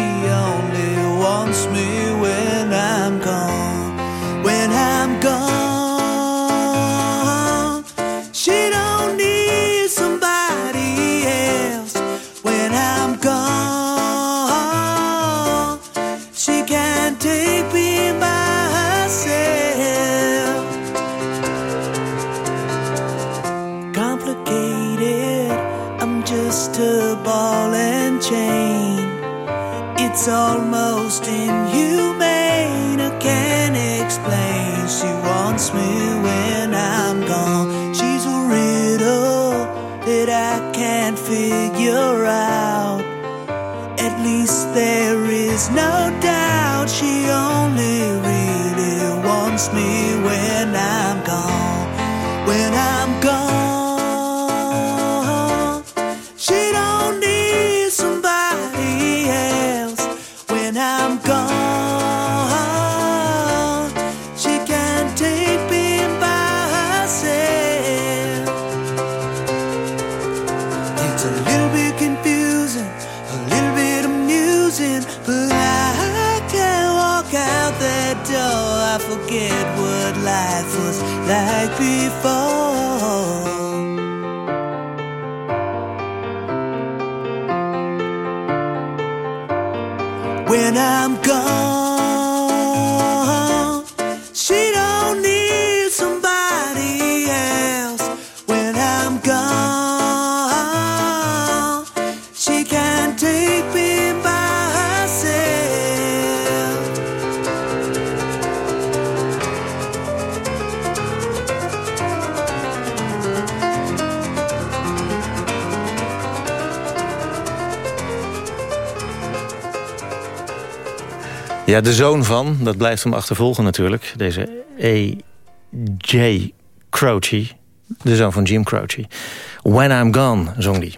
only wants me almost inhumane. I can't explain. She wants me when I'm gone. She's a riddle that I can't figure out. At least there is no De zoon van, dat blijft hem achtervolgen natuurlijk. Deze A.J. Croce, de zoon van Jim Croce. When I'm Gone, zong die.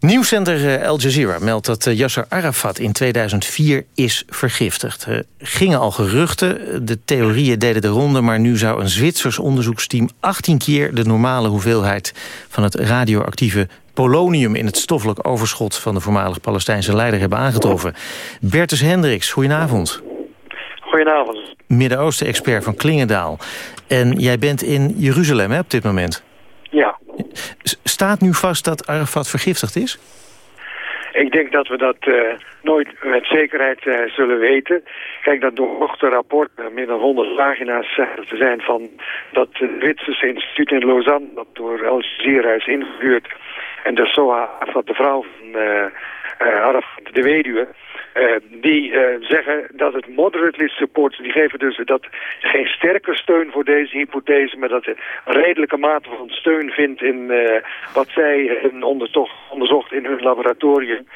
Nieuwscenter eh, Al Jazeera meldt dat eh, Yasser Arafat in 2004 is vergiftigd. Er gingen al geruchten, de theorieën deden de ronde... maar nu zou een Zwitsers onderzoeksteam 18 keer de normale hoeveelheid... van het radioactieve polonium in het stoffelijk overschot... van de voormalig Palestijnse leider hebben aangetroffen. Bertus Hendricks, goedenavond. Goedenavond. Midden-Oosten-expert van Klingendaal. En jij bent in Jeruzalem hè, op dit moment. Ja. Staat nu vast dat Arafat vergiftigd is? Ik denk dat we dat eh, nooit met zekerheid eh, zullen weten. Kijk, dat doorzochte rapport, uh, meer dan 100 pagina's te zijn van dat Zwitserse instituut in Lausanne, dat door Al Jazeera is ingehuurd. En de SOA, Arafat, de vrouw van uh, Arafat, de weduwe, uh, die uh, zeggen dat het moderately support, die geven dus dat geen sterke steun voor deze hypothese, maar dat een redelijke mate van steun vindt in uh, wat zij onderzocht in hun laboratorium.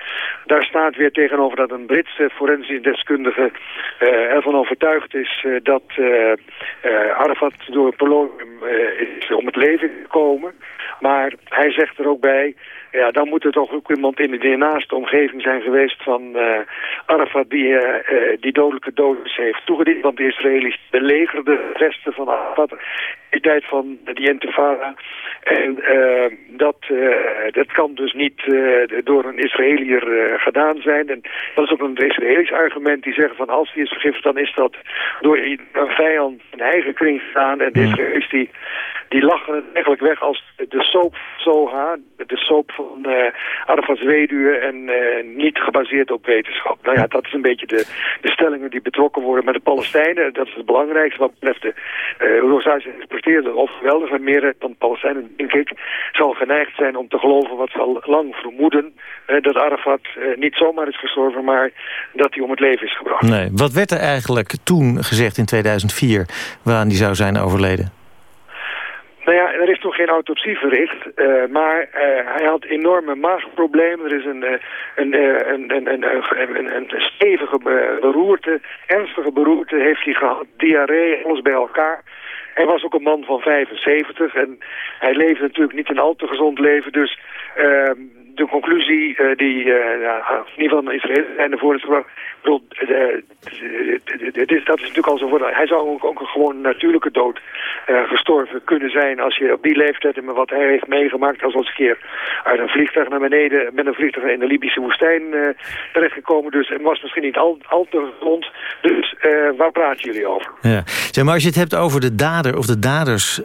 Daar staat weer tegenover dat een Britse forensisch deskundige ervan overtuigd is dat Arafat door polonium is om het leven gekomen. Maar hij zegt er ook bij, ja, dan moet er toch ook iemand in de naaste omgeving zijn geweest van uh, Arafat die, uh, uh, die dodelijke dosis heeft toegediend. Want de Israëli's belegerden de resten van Arafat in de tijd van die intifada. En dat, dat kan dus niet door een Israëliër gedaan zijn. En dat is ook een Israëlisch argument die zeggen van als die is vergiftigd dan is dat door een vijand een eigen kring gedaan. En de Israëli's die, die lachen het eigenlijk weg als de soap Soha, de soap van uh, Arafat's weduwe en uh, niet gebaseerd op wetenschap. Nou ja, dat is een beetje de, de stellingen die betrokken worden met de Palestijnen. Dat is het belangrijkste wat betreft de uh, Rosaische exporteerder of geweldig. En meer dan Palestijnen, denk ik, zal geneigd zijn om te geloven wat ze al lang vermoeden. dat Arafat niet zomaar is gestorven, maar dat hij om het leven is gebracht. Nee, wat werd er eigenlijk toen gezegd in 2004 waaraan die zou zijn overleden? Nou ja, er is nog geen autopsie verricht, uh, maar uh, hij had enorme maagproblemen. Er is een, een, een, een, een, een, een, stevige beroerte, ernstige beroerte heeft hij gehad, diarree, alles bij elkaar. Hij was ook een man van 75 en hij leefde natuurlijk niet een al te gezond leven, dus ehm, de conclusie uh, die ja, in ieder geval Israël zijn ervoor is gebracht. Ik is, dat is natuurlijk al zo voor. Hij zou ook, een gewoon natuurlijke dood gestorven kunnen zijn als je op die leeftijd en met wat hij heeft meegemaakt als een keer uit een vliegtuig naar beneden met een vliegtuig in de Libische woestijn terechtgekomen. Dus en was misschien niet al, al te gezond. Dus waar praten jullie over? Ja. Zeg, maar als je het hebt over de dader of de daders.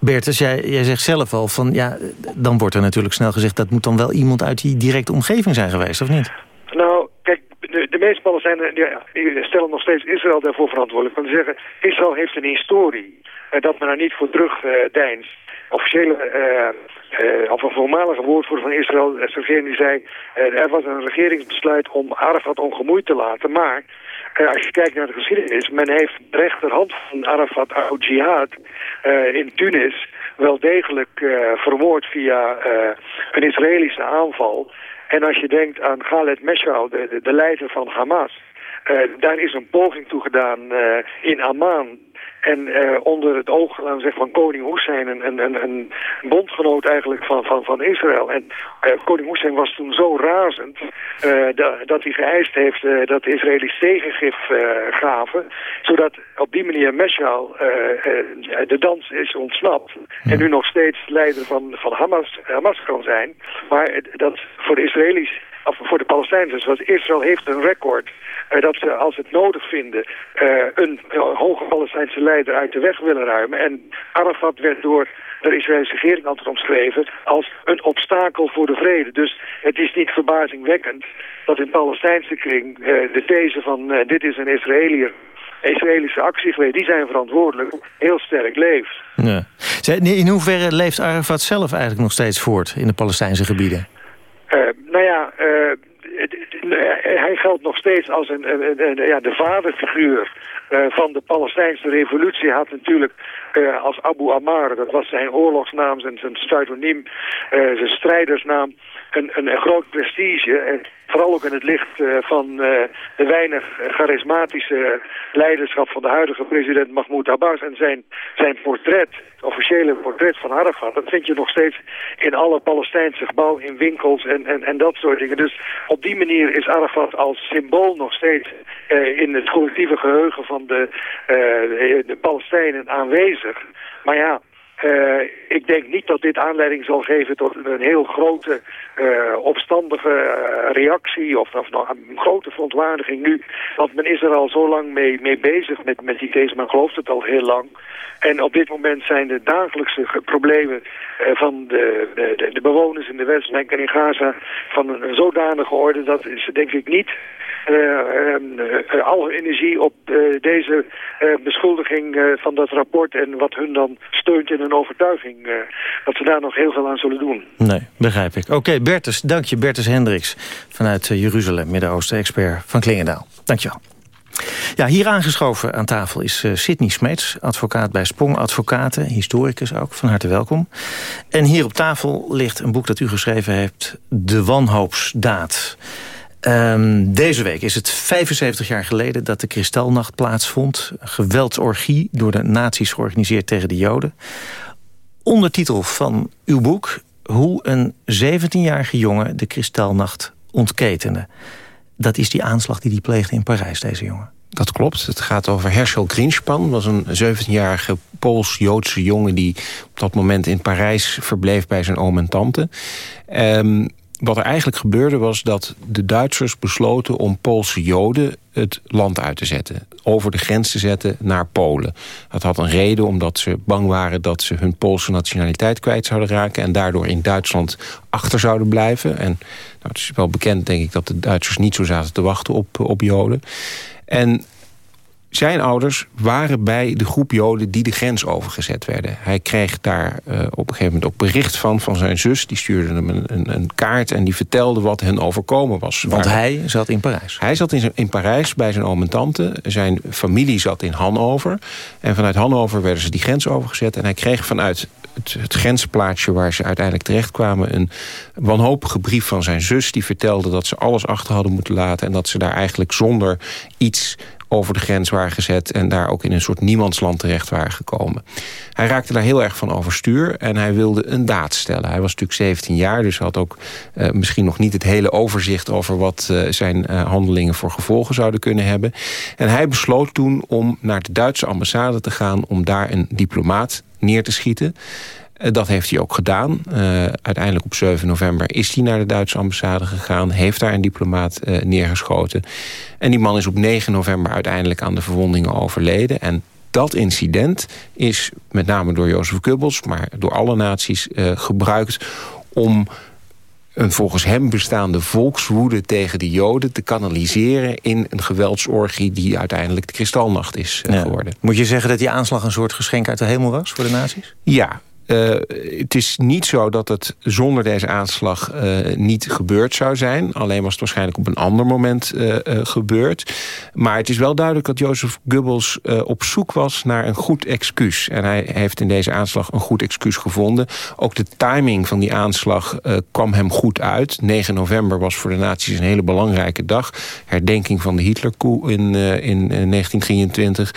Bertus, jij, jij zegt zelf al van ja, dan wordt er natuurlijk snel gezegd dat moet dan wel iemand uit die directe omgeving zijn geweest, of niet? Nou, kijk, de, de meeste Palestijnen die, die stellen nog steeds Israël daarvoor verantwoordelijk. Want ze zeggen, Israël heeft een historie uh, dat men er niet voor terugdeinst. Uh, Officiële, of een voormalige woordvoerder van Israël, uh, die zei, er was een regeringsbesluit om Arafat ongemoeid te laten, maar als je kijkt naar de geschiedenis, men heeft rechterhand van Arafat al-Jihad uh, in Tunis wel degelijk uh, vermoord via een Israëlische aanval. En als je denkt aan Khaled Meshaal, de, de, de leider van Hamas, daar is een poging toe gedaan in Amman en uh, onder het oog laten we zeggen, van koning Hussein, een, een, een, bondgenoot eigenlijk van, van, van Israël. En uh, koning Hussein was toen zo razend uh, da, dat hij geëist heeft dat de Israëli's tegengif gaven. Zodat op die manier Meshal de dans is ontsnapt. En nu nog steeds leider van, van Hamas, Hamas kan zijn. Maar dat voor de Israëli's of voor de Palestijnen. Want Israël heeft een record uh, dat ze als het nodig vinden uh, een uh, hoge Palestijnse leider uit de weg willen ruimen. En Arafat werd door de Israëlische regering altijd omschreven als een obstakel voor de vrede. Dus het is niet verbazingwekkend dat in Palestijnse kring de these van dit is een Israëliër Israëlische actie geweest, die zijn verantwoordelijk, heel sterk leeft. Ja. In hoeverre leeft Arafat zelf eigenlijk nog steeds voort in de Palestijnse gebieden? Uh, nou ja, het, hij geldt nog steeds als een, een, ja, de vaderfiguur uh, van de Palestijnse revolutie. Had natuurlijk als Abu Ammar, dat was zijn oorlogsnaam, zijn, zijn pseudoniem, zijn strijdersnaam, een, een, groot prestige. En vooral ook in het licht van de weinig charismatische leiderschap van de huidige president Mahmoud Abbas en zijn, zijn portret, het officiële portret van Arafat, dat vind je nog steeds in alle Palestijnse gebouwen, in winkels en, en, en dat soort dingen. Dus op die manier is Arafat als symbool nog steeds uh, in het collectieve geheugen van de, de Palestijnen aanwezig. Maar ja, uh, ik denk niet dat dit aanleiding zal geven tot een heel grote uh, opstandige uh, reactie of, of een grote verontwaardiging nu. Want men is er al zo lang mee, mee bezig met, met die these, men gelooft het al heel lang. En op dit moment zijn de dagelijkse problemen van de, de, de, bewoners in de Westbank en in Gaza van een, zodanige orde dat is denk ik niet uh, alle energie op deze beschuldiging van dat rapport en wat hun dan steunt in overtuiging. dat ze daar nog heel veel aan zullen doen. Nee, begrijp ik. Oké, okay, Bertus, dank je. Bertus Hendricks vanuit Jeruzalem, Midden-Oosten-expert van Klingendaal. Dank je wel. Ja, hier aangeschoven aan tafel is uh, Sidney Smeets, advocaat bij Sprong Advocaten, historicus ook, van harte welkom. En hier op tafel ligt een boek dat u geschreven hebt, De Wanhoopsdaad. Um, deze week is het 75 jaar geleden dat de Kristalnacht plaatsvond. Een door de nazi's georganiseerd tegen de Joden. Ondertitel van uw boek... Hoe een 17-jarige jongen de Kristalnacht ontketende. Dat is die aanslag die hij pleegde in Parijs, deze jongen. Dat klopt. Het gaat over Herschel Greenspan. Dat was een 17-jarige Pools-Joodse jongen... die op dat moment in Parijs verbleef bij zijn oom en tante. Um, wat er eigenlijk gebeurde was dat de Duitsers besloten om Poolse Joden het land uit te zetten. Over de grens te zetten naar Polen. Dat had een reden omdat ze bang waren dat ze hun Poolse nationaliteit kwijt zouden raken. En daardoor in Duitsland achter zouden blijven. En nou, het is wel bekend denk ik dat de Duitsers niet zo zaten te wachten op, op Joden. En zijn ouders waren bij de groep Joden die de grens overgezet werden. Hij kreeg daar uh, op een gegeven moment ook bericht van... van zijn zus, die stuurde hem een, een, een kaart... en die vertelde wat hen overkomen was. Want hij zat in Parijs? Hij zat in, in Parijs bij zijn oom en tante. Zijn familie zat in Hannover. En vanuit Hannover werden ze die grens overgezet... en hij kreeg vanuit het, het grensplaatsje waar ze uiteindelijk terechtkwamen... een wanhopige brief van zijn zus... die vertelde dat ze alles achter hadden moeten laten... en dat ze daar eigenlijk zonder iets over de grens waren gezet... en daar ook in een soort niemandsland terecht waren gekomen. Hij raakte daar heel erg van overstuur en hij wilde een daad stellen. Hij was natuurlijk 17 jaar, dus had ook uh, misschien nog niet het hele overzicht... over wat uh, zijn uh, handelingen voor gevolgen zouden kunnen hebben. En hij besloot toen om naar de Duitse ambassade te gaan... om daar een diplomaat neer te schieten. Dat heeft hij ook gedaan. Uh, uiteindelijk op 7 november is hij naar de Duitse ambassade gegaan. Heeft daar een diplomaat uh, neergeschoten. En die man is op 9 november uiteindelijk aan de verwondingen overleden. En dat incident is met name door Jozef Goebbels... maar door alle naties uh, gebruikt om een volgens hem bestaande volkswoede tegen de Joden... te kanaliseren in een geweldsorgie die uiteindelijk de Kristalnacht is ja. geworden. Moet je zeggen dat die aanslag een soort geschenk uit de hemel was voor de nazi's? Ja, Uh, het is niet zo dat het zonder deze aanslag uh, niet gebeurd zou zijn. Alleen was het waarschijnlijk op een ander moment uh, gebeurd. Maar het is wel duidelijk dat Jozef Goebbels op zoek was naar een goed excuus. En hij heeft in deze aanslag een goed excuus gevonden. Ook de timing van die aanslag kwam hem goed uit. 9 november was voor de nazi's een hele belangrijke dag. Herdenking van de Hitlerkoe in, in 1923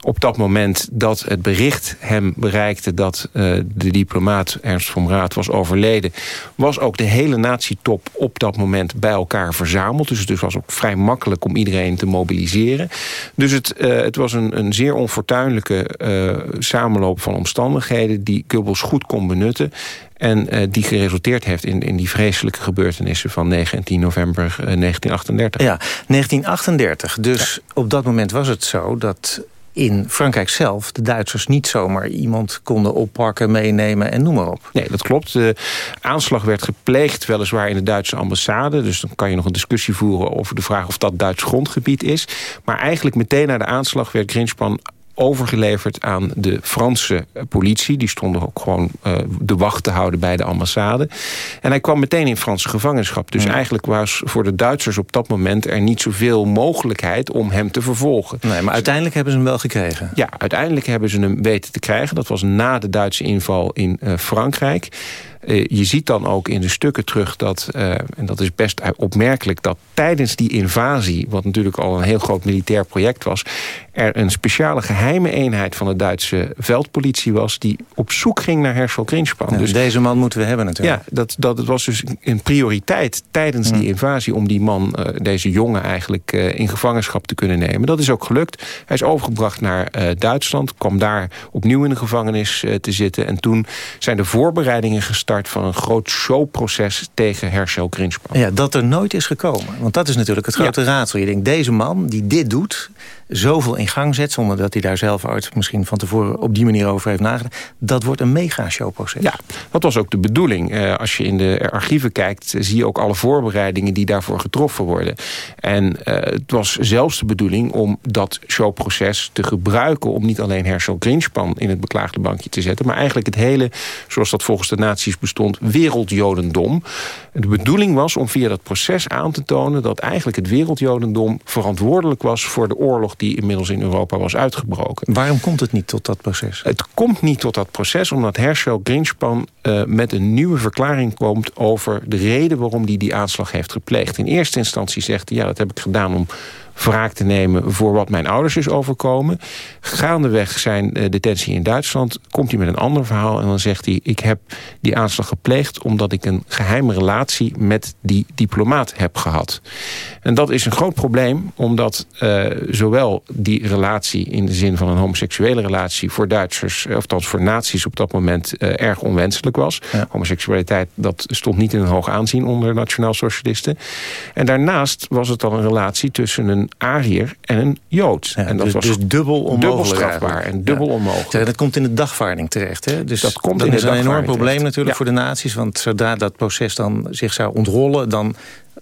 op dat moment dat het bericht hem bereikte... dat uh, de diplomaat Ernst van Raad was overleden... was ook de hele natietop op dat moment bij elkaar verzameld. Dus het was ook vrij makkelijk om iedereen te mobiliseren. Dus het, uh, het was een, een zeer onfortuinlijke uh, samenloop van omstandigheden... die Goebbels goed kon benutten. En die geresulteerd heeft in, in die vreselijke gebeurtenissen van 9 en 10 november uh, 1938. Ja, 1938. Dus op dat moment was het zo dat in Frankrijk zelf de Duitsers niet zomaar iemand konden oppakken, meenemen en noem maar op. Nee, dat klopt. De aanslag werd gepleegd weliswaar in de Duitse ambassade. Dus dan kan je nog een discussie voeren over de vraag of dat Duits grondgebied is. Maar eigenlijk meteen na de aanslag werd Grinspan overgeleverd aan de Franse politie. Die stonden ook gewoon uh, de wacht te houden bij de ambassade. En hij kwam meteen in Franse gevangenschap. Dus eigenlijk was voor de Duitsers op dat moment... er niet zoveel mogelijkheid om hem te vervolgen. Nee, maar uiteindelijk hebben ze hem wel gekregen. Ja, uiteindelijk hebben ze hem weten te krijgen. Dat was na de Duitse inval in uh, Frankrijk. Uh, je ziet dan ook in de stukken terug dat, uh, en dat is best opmerkelijk... dat tijdens die invasie, wat natuurlijk al een heel groot militair project was... er een speciale geheime eenheid van de Duitse veldpolitie was... die op zoek ging naar Herschel Grinspan. Ja, dus deze man moeten we hebben natuurlijk. Ja, dat, dat, het was dus een prioriteit tijdens die invasie... om die man, uh, deze jongen eigenlijk, in gevangenschap te kunnen nemen. Dat is ook gelukt. Hij is overgebracht naar Duitsland, kwam daar opnieuw in de gevangenis te zitten... en toen zijn de voorbereidingen gestart van een groot showproces tegen Herschel Grinspan. Ja, dat er nooit is gekomen. Want dat is natuurlijk het grote ja. raadsel. Je denkt, deze man die dit doet, zoveel in gang zet... zonder dat hij daar zelf uit misschien van tevoren op die manier over heeft nagedacht... dat wordt een mega showproces. Ja, dat was ook de bedoeling. Uh, als je in de archieven kijkt, zie je ook alle voorbereidingen... die daarvoor getroffen worden. En uh, het was zelfs de bedoeling om dat showproces te gebruiken... om niet alleen Herschel Grinspan in het beklaagde bankje te zetten... maar eigenlijk het hele, zoals dat volgens de naties bestond, wereldjodendom. De bedoeling was om via dat proces aan te tonen... dat eigenlijk het wereldjodendom verantwoordelijk was... voor de oorlog die inmiddels in Europa was uitgebroken. Waarom komt het niet tot dat proces? Het komt niet tot dat proces omdat Herschel Grinspan uh, met een nieuwe verklaring komt... over de reden waarom hij die aanslag heeft gepleegd. In eerste instantie zegt hij, ja, dat heb ik gedaan om wraak te nemen voor wat mijn ouders is overkomen. Gaandeweg zijn uh, detentie in Duitsland komt hij met een ander verhaal... en dan zegt hij, ik heb die aanslag gepleegd... omdat ik een geheime relatie met die diplomaat heb gehad. En dat is een groot probleem, omdat uh, zowel die relatie... in de zin van een homoseksuele relatie voor Duitsers... of althans voor nazi's op dat moment uh, erg onwenselijk was. Ja. Homoseksualiteit, dat stond niet in een hoog aanzien onder nationaal-socialisten. En daarnaast was het dan een relatie tussen een Ariër en een Jood. Ja, en dat dus, was dus dubbel onmogelijk. Dubbel strafbaar eigenlijk. en dubbel ja. onmogelijk. Dat komt in de dagvaarding terecht. Hè? Dus dat komt dat in is de een enorm probleem terecht. natuurlijk voor de naties. Want zodra dat proces dan zich zou ontrollen... dan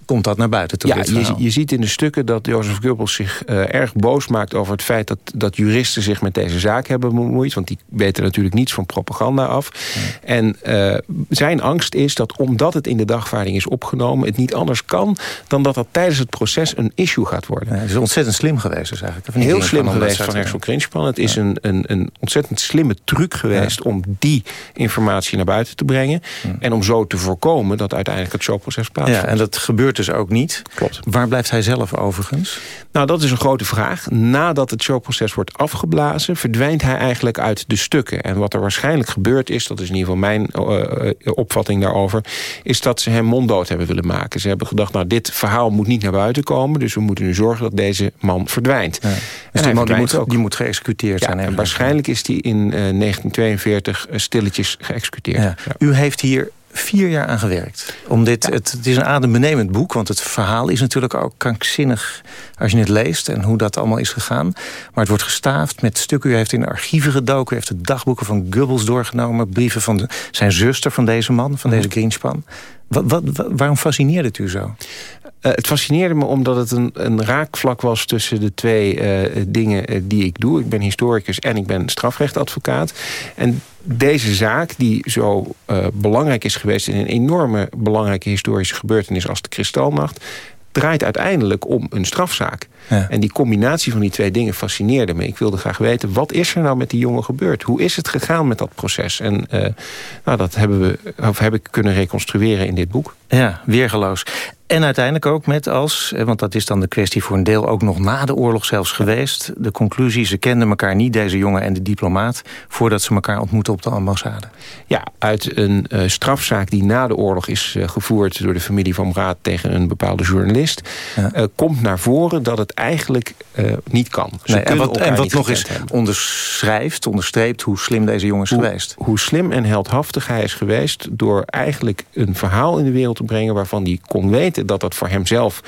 komt dat naar buiten toe. Ja, je, je, ziet in de stukken dat Jozef Goebbels zich uh, erg boos maakt over het feit dat, dat juristen zich met deze zaak hebben bemoeid. Want die weten natuurlijk niets van propaganda af. Ja. En uh, zijn angst is dat omdat het in de dagvaarding is opgenomen, het niet anders kan dan dat dat tijdens het proces een issue gaat worden. Ja, het is ontzettend slim geweest dus eigenlijk. Heel slim van geweest van Herschel Grinspan. Het is een, een, een ontzettend slimme truc geweest om die informatie naar buiten te brengen. En om zo te voorkomen dat uiteindelijk het showproces plaatsvindt. Ja, en dat gebeurt dus ook niet. Klopt. Waar blijft hij zelf overigens? Nou, dat is een grote vraag. Nadat het showproces wordt afgeblazen... verdwijnt hij eigenlijk uit de stukken. En wat er waarschijnlijk gebeurd is... dat is in ieder geval mijn uh, opvatting daarover... is dat ze hem monddood hebben willen maken. Ze hebben gedacht, nou, dit verhaal moet niet naar buiten komen... dus we moeten nu zorgen dat deze man verdwijnt. Ja. Dus die man die moet, die moet geëxecuteerd ja, zijn. En waarschijnlijk is die in uh, 1942 stilletjes geëxecuteerd. Ja. U heeft hier vier jaar aan gewerkt. Om dit, ja. het, het is een adembenemend boek, want het verhaal is natuurlijk ook krankzinnig als je het leest en hoe dat allemaal is gegaan. Maar het wordt gestaafd met stukken. U heeft in de archieven gedoken, u heeft de dagboeken van Goebbels doorgenomen, brieven van de, zijn zuster van deze man, van deze Greenspan. Wat, waarom fascineerde het u zo? Uh, het fascineerde me omdat het een, een raakvlak was tussen de twee uh, dingen uh, die ik doe. Ik ben historicus en ik ben strafrechtadvocaat. En deze zaak, die zo belangrijk is geweest... in een enorme belangrijke historische gebeurtenis als de Kristalnacht... draait uiteindelijk om een strafzaak. Ja. En die combinatie van die twee dingen fascineerde me. Ik wilde graag weten, wat is er nou met die jongen gebeurd? Hoe is het gegaan met dat proces? En uh, nou, dat hebben we, of heb ik kunnen reconstrueren in dit boek. Ja, weergeloos. En uiteindelijk ook met als, want dat is dan de kwestie voor een deel... ook nog na de oorlog zelfs geweest. De conclusie, ze kenden elkaar niet, deze jongen en de diplomaat... voordat ze elkaar ontmoeten op de ambassade. Ja, uit een uh, strafzaak die na de oorlog is uh, gevoerd... door de familie van Braat tegen een bepaalde journalist... Ja. Uh, komt naar voren dat het eigenlijk niet kan. Nee, en wat, en wat nog eens onderschrijft, onderstreept... hoe slim deze jongen is hoe, geweest. Hoe slim en heldhaftig hij is geweest... door eigenlijk een verhaal in de wereld te brengen... waarvan hij kon weten dat dat voor hemzelf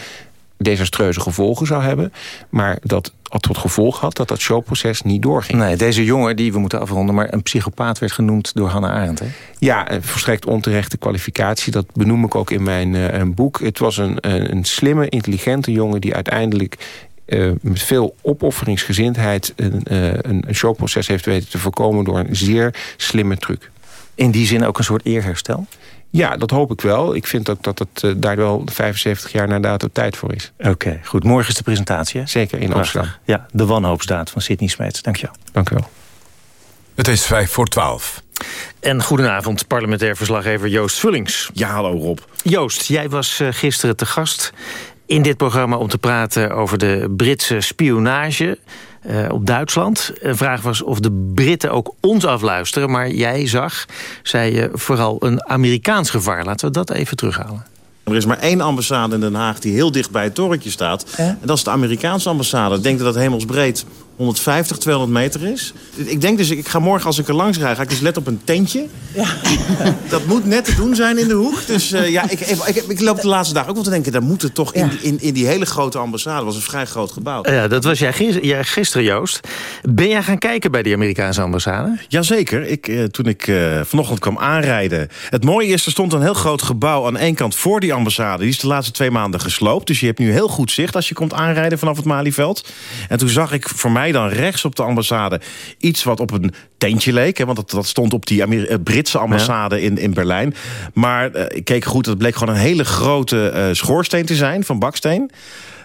desastreuze gevolgen zou hebben... maar dat het tot gevolg had dat dat showproces niet doorging. Nee, deze jongen die we moeten afronden... maar een psychopaat werd genoemd door Hannah Arendt, hè? Ja, een volstrekt onterechte kwalificatie. Dat benoem ik ook in mijn uh, boek. Het was een, een slimme, intelligente jongen... die uiteindelijk uh, met veel opofferingsgezindheid... Een, uh, een, een showproces heeft weten te voorkomen... door een zeer slimme truc. In die zin ook een soort eerherstel? Ja, dat hoop ik wel. Ik vind ook dat het uh, daar wel 75 jaar na dato tijd voor is. Oké, okay, goed. Morgen is de presentatie, hè? Zeker, in Amsterdam. Ja, de wanhoopsdaad van Sidney Smeets. Dank je wel. Dank u wel. Het is vijf voor twaalf. En goedenavond, parlementair verslaggever Joost Vullings. Ja, hallo Rob. Joost, jij was uh, gisteren te gast in dit programma... om te praten over de Britse spionage... Uh, op Duitsland. Een vraag was of de Britten ook ons afluisteren. Maar jij zag, zei je, vooral een Amerikaans gevaar. Laten we dat even terughalen. Er is maar één ambassade in Den Haag die heel dicht bij het torentje staat. Eh? En dat is de Amerikaanse ambassade. Ik denk dat dat hemelsbreed 150, 200 meter is. Ik denk dus, ik ga morgen als ik er langs rijd, ga ik dus let op een tentje. Ja. Dat moet net te doen zijn in de hoek. Dus uh, ja, ik, ik, ik, loop de laatste dag ook wel te denken... daar moet het toch in, in, in die hele grote ambassade. Dat was een vrij groot gebouw. Ja, dat was jij, jij gisteren, Joost. Ben jij gaan kijken bij die Amerikaanse ambassade? Jazeker. Ik, uh, toen ik uh, vanochtend kwam aanrijden... Het mooie is, er stond een heel groot gebouw aan één kant voor die ambassade. Die is de laatste twee maanden gesloopt. Dus je hebt nu heel goed zicht als je komt aanrijden vanaf het Malieveld. En toen zag ik voor mij dan rechts op de ambassade iets wat op een tentje leek. Hè, want dat, dat stond op die Amer Britse ambassade ja. in, in Berlijn. Maar uh, ik keek goed, het bleek gewoon een hele grote uh, schoorsteen te zijn van baksteen.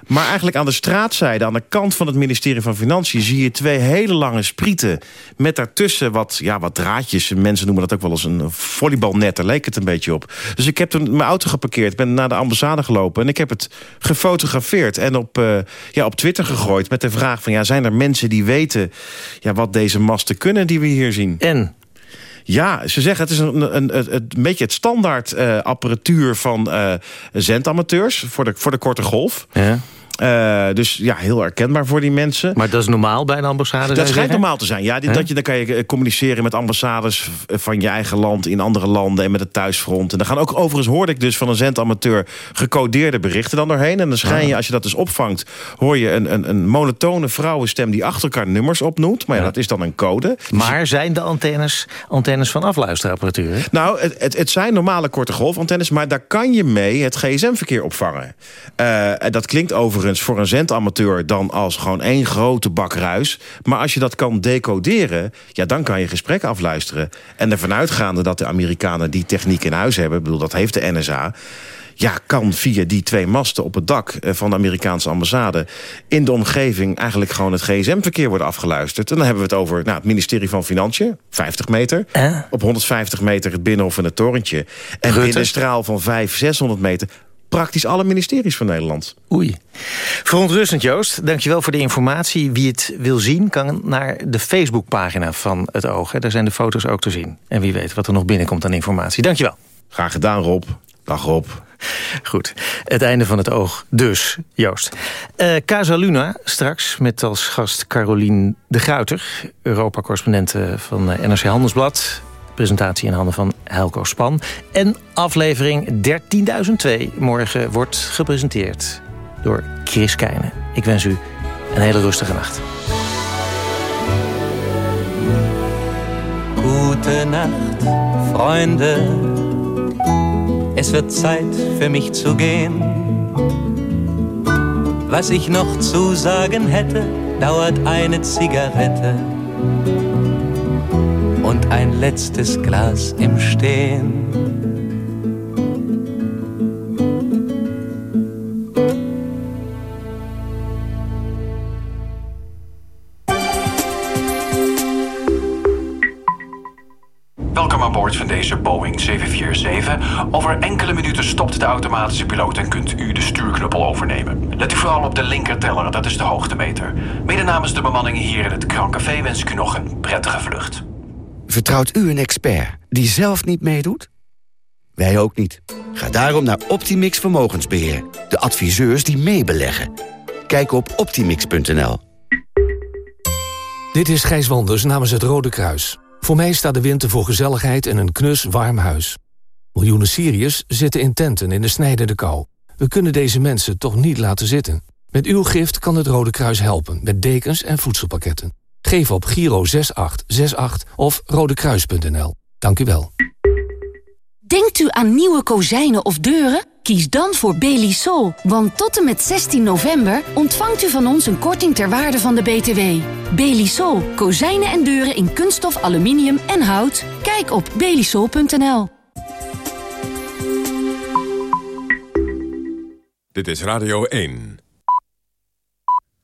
Maar eigenlijk aan de straatzijde, aan de kant van het ministerie van Financiën... zie je twee hele lange sprieten met daartussen wat, ja, wat draadjes. Mensen noemen dat ook wel eens een volleybalnet. Daar leek het een beetje op. Dus ik heb toen mijn auto geparkeerd, ben naar de ambassade gelopen... en ik heb het gefotografeerd en op, uh, ja, op Twitter gegooid... met de vraag van, ja, zijn er mensen die weten ja, wat deze masten kunnen die we hier zien? En? Ja, ze zeggen het is een, een, een, een beetje het standaard uh, apparatuur van uh, zendamateurs voor de, voor de korte golf. Ja. Uh, dus ja, heel herkenbaar voor die mensen. Maar dat is normaal bij een ambassade? Dat schijnt normaal te zijn. Ja, dit, dat je, dan kan je communiceren met ambassades van je eigen land... in andere landen en met het thuisfront. En dan gaan ook overigens, hoorde ik dus van een zendamateur... gecodeerde berichten dan doorheen. En dan schijn je, als je dat dus opvangt... hoor je een, een, een monotone vrouwenstem die achter elkaar nummers opnoemt. Maar ja, dat is dan een code. Maar zijn de antennes, antennes van afluisterapparatuur? Nou, het, het, het, zijn normale korte golfantennes... maar daar kan je mee het gsm-verkeer opvangen. Uh, dat klinkt overigens voor een zendamateur dan als gewoon één grote bak ruis. Maar als je dat kan decoderen, ja, dan kan je gesprekken afluisteren. En ervan uitgaande dat de Amerikanen die techniek in huis hebben... bedoel, dat heeft de NSA ja, kan via die twee masten op het dak van de Amerikaanse ambassade... in de omgeving eigenlijk gewoon het gsm-verkeer worden afgeluisterd. En dan hebben we het over nou, het ministerie van Financiën, 50 meter. Eh? Op 150 meter het binnenhof en het torentje. En Rutte. binnen een straal van 500, 600 meter praktisch alle ministeries van Nederland. Oei. Verontrustend, Joost. Dankjewel voor de informatie. Wie het wil zien, kan naar de Facebookpagina van het Oog. Daar zijn de foto's ook te zien. En wie weet wat er nog binnenkomt aan informatie. Dankjewel. Graag gedaan, Rob. Dag, Rob. Goed, het einde van het oog dus, Joost. Uh, Casa Luna, straks met als gast Carolien de Gruiter... Europa-correspondent van NRC Handelsblad presentatie in handen van Helco Span. En aflevering 13.002 morgen wordt gepresenteerd door Chris Keijnen. Ik wens u een hele rustige nacht. Gute Nacht, Freunde. Es wird Zeit für mich zu gehen. Was ich noch zu sagen hätte, dauert eine Zigarette und ein letztes Glas im Stehen. Welkom aan boord van deze Boeing 747. Over enkele minuten stopt de automatische piloot en kunt u de stuurknuppel overnemen. Let u vooral op de linkerteller, dat is de hoogtemeter. Mede namens de bemanning hier in het Krancafé wens ik u nog een prettige vlucht. Vertrouwt u een expert die zelf niet meedoet? Wij ook niet. Ga daarom naar Optimix Vermogensbeheer. De adviseurs die meebeleggen. Kijk op optimix.nl. Dit is Gijs Wanders namens het Rode Kruis. Voor mij staat de winter voor gezelligheid en een knus warm huis. Miljoenen Syriërs zitten in tenten in de snijdende kou. We kunnen deze mensen toch niet laten zitten. Met uw gift kan het Rode Kruis helpen met dekens en voedselpakketten. Geef op Giro 6868 of rodekruis.nl. Dank u wel. Denkt u aan nieuwe kozijnen of deuren? Kies dan voor Belisol, want tot en met 16 november ontvangt u van ons een korting ter waarde van de BTW. Belisol, kozijnen en deuren in kunststof, aluminium en hout. Kijk op belisol.nl. Dit is Radio 1.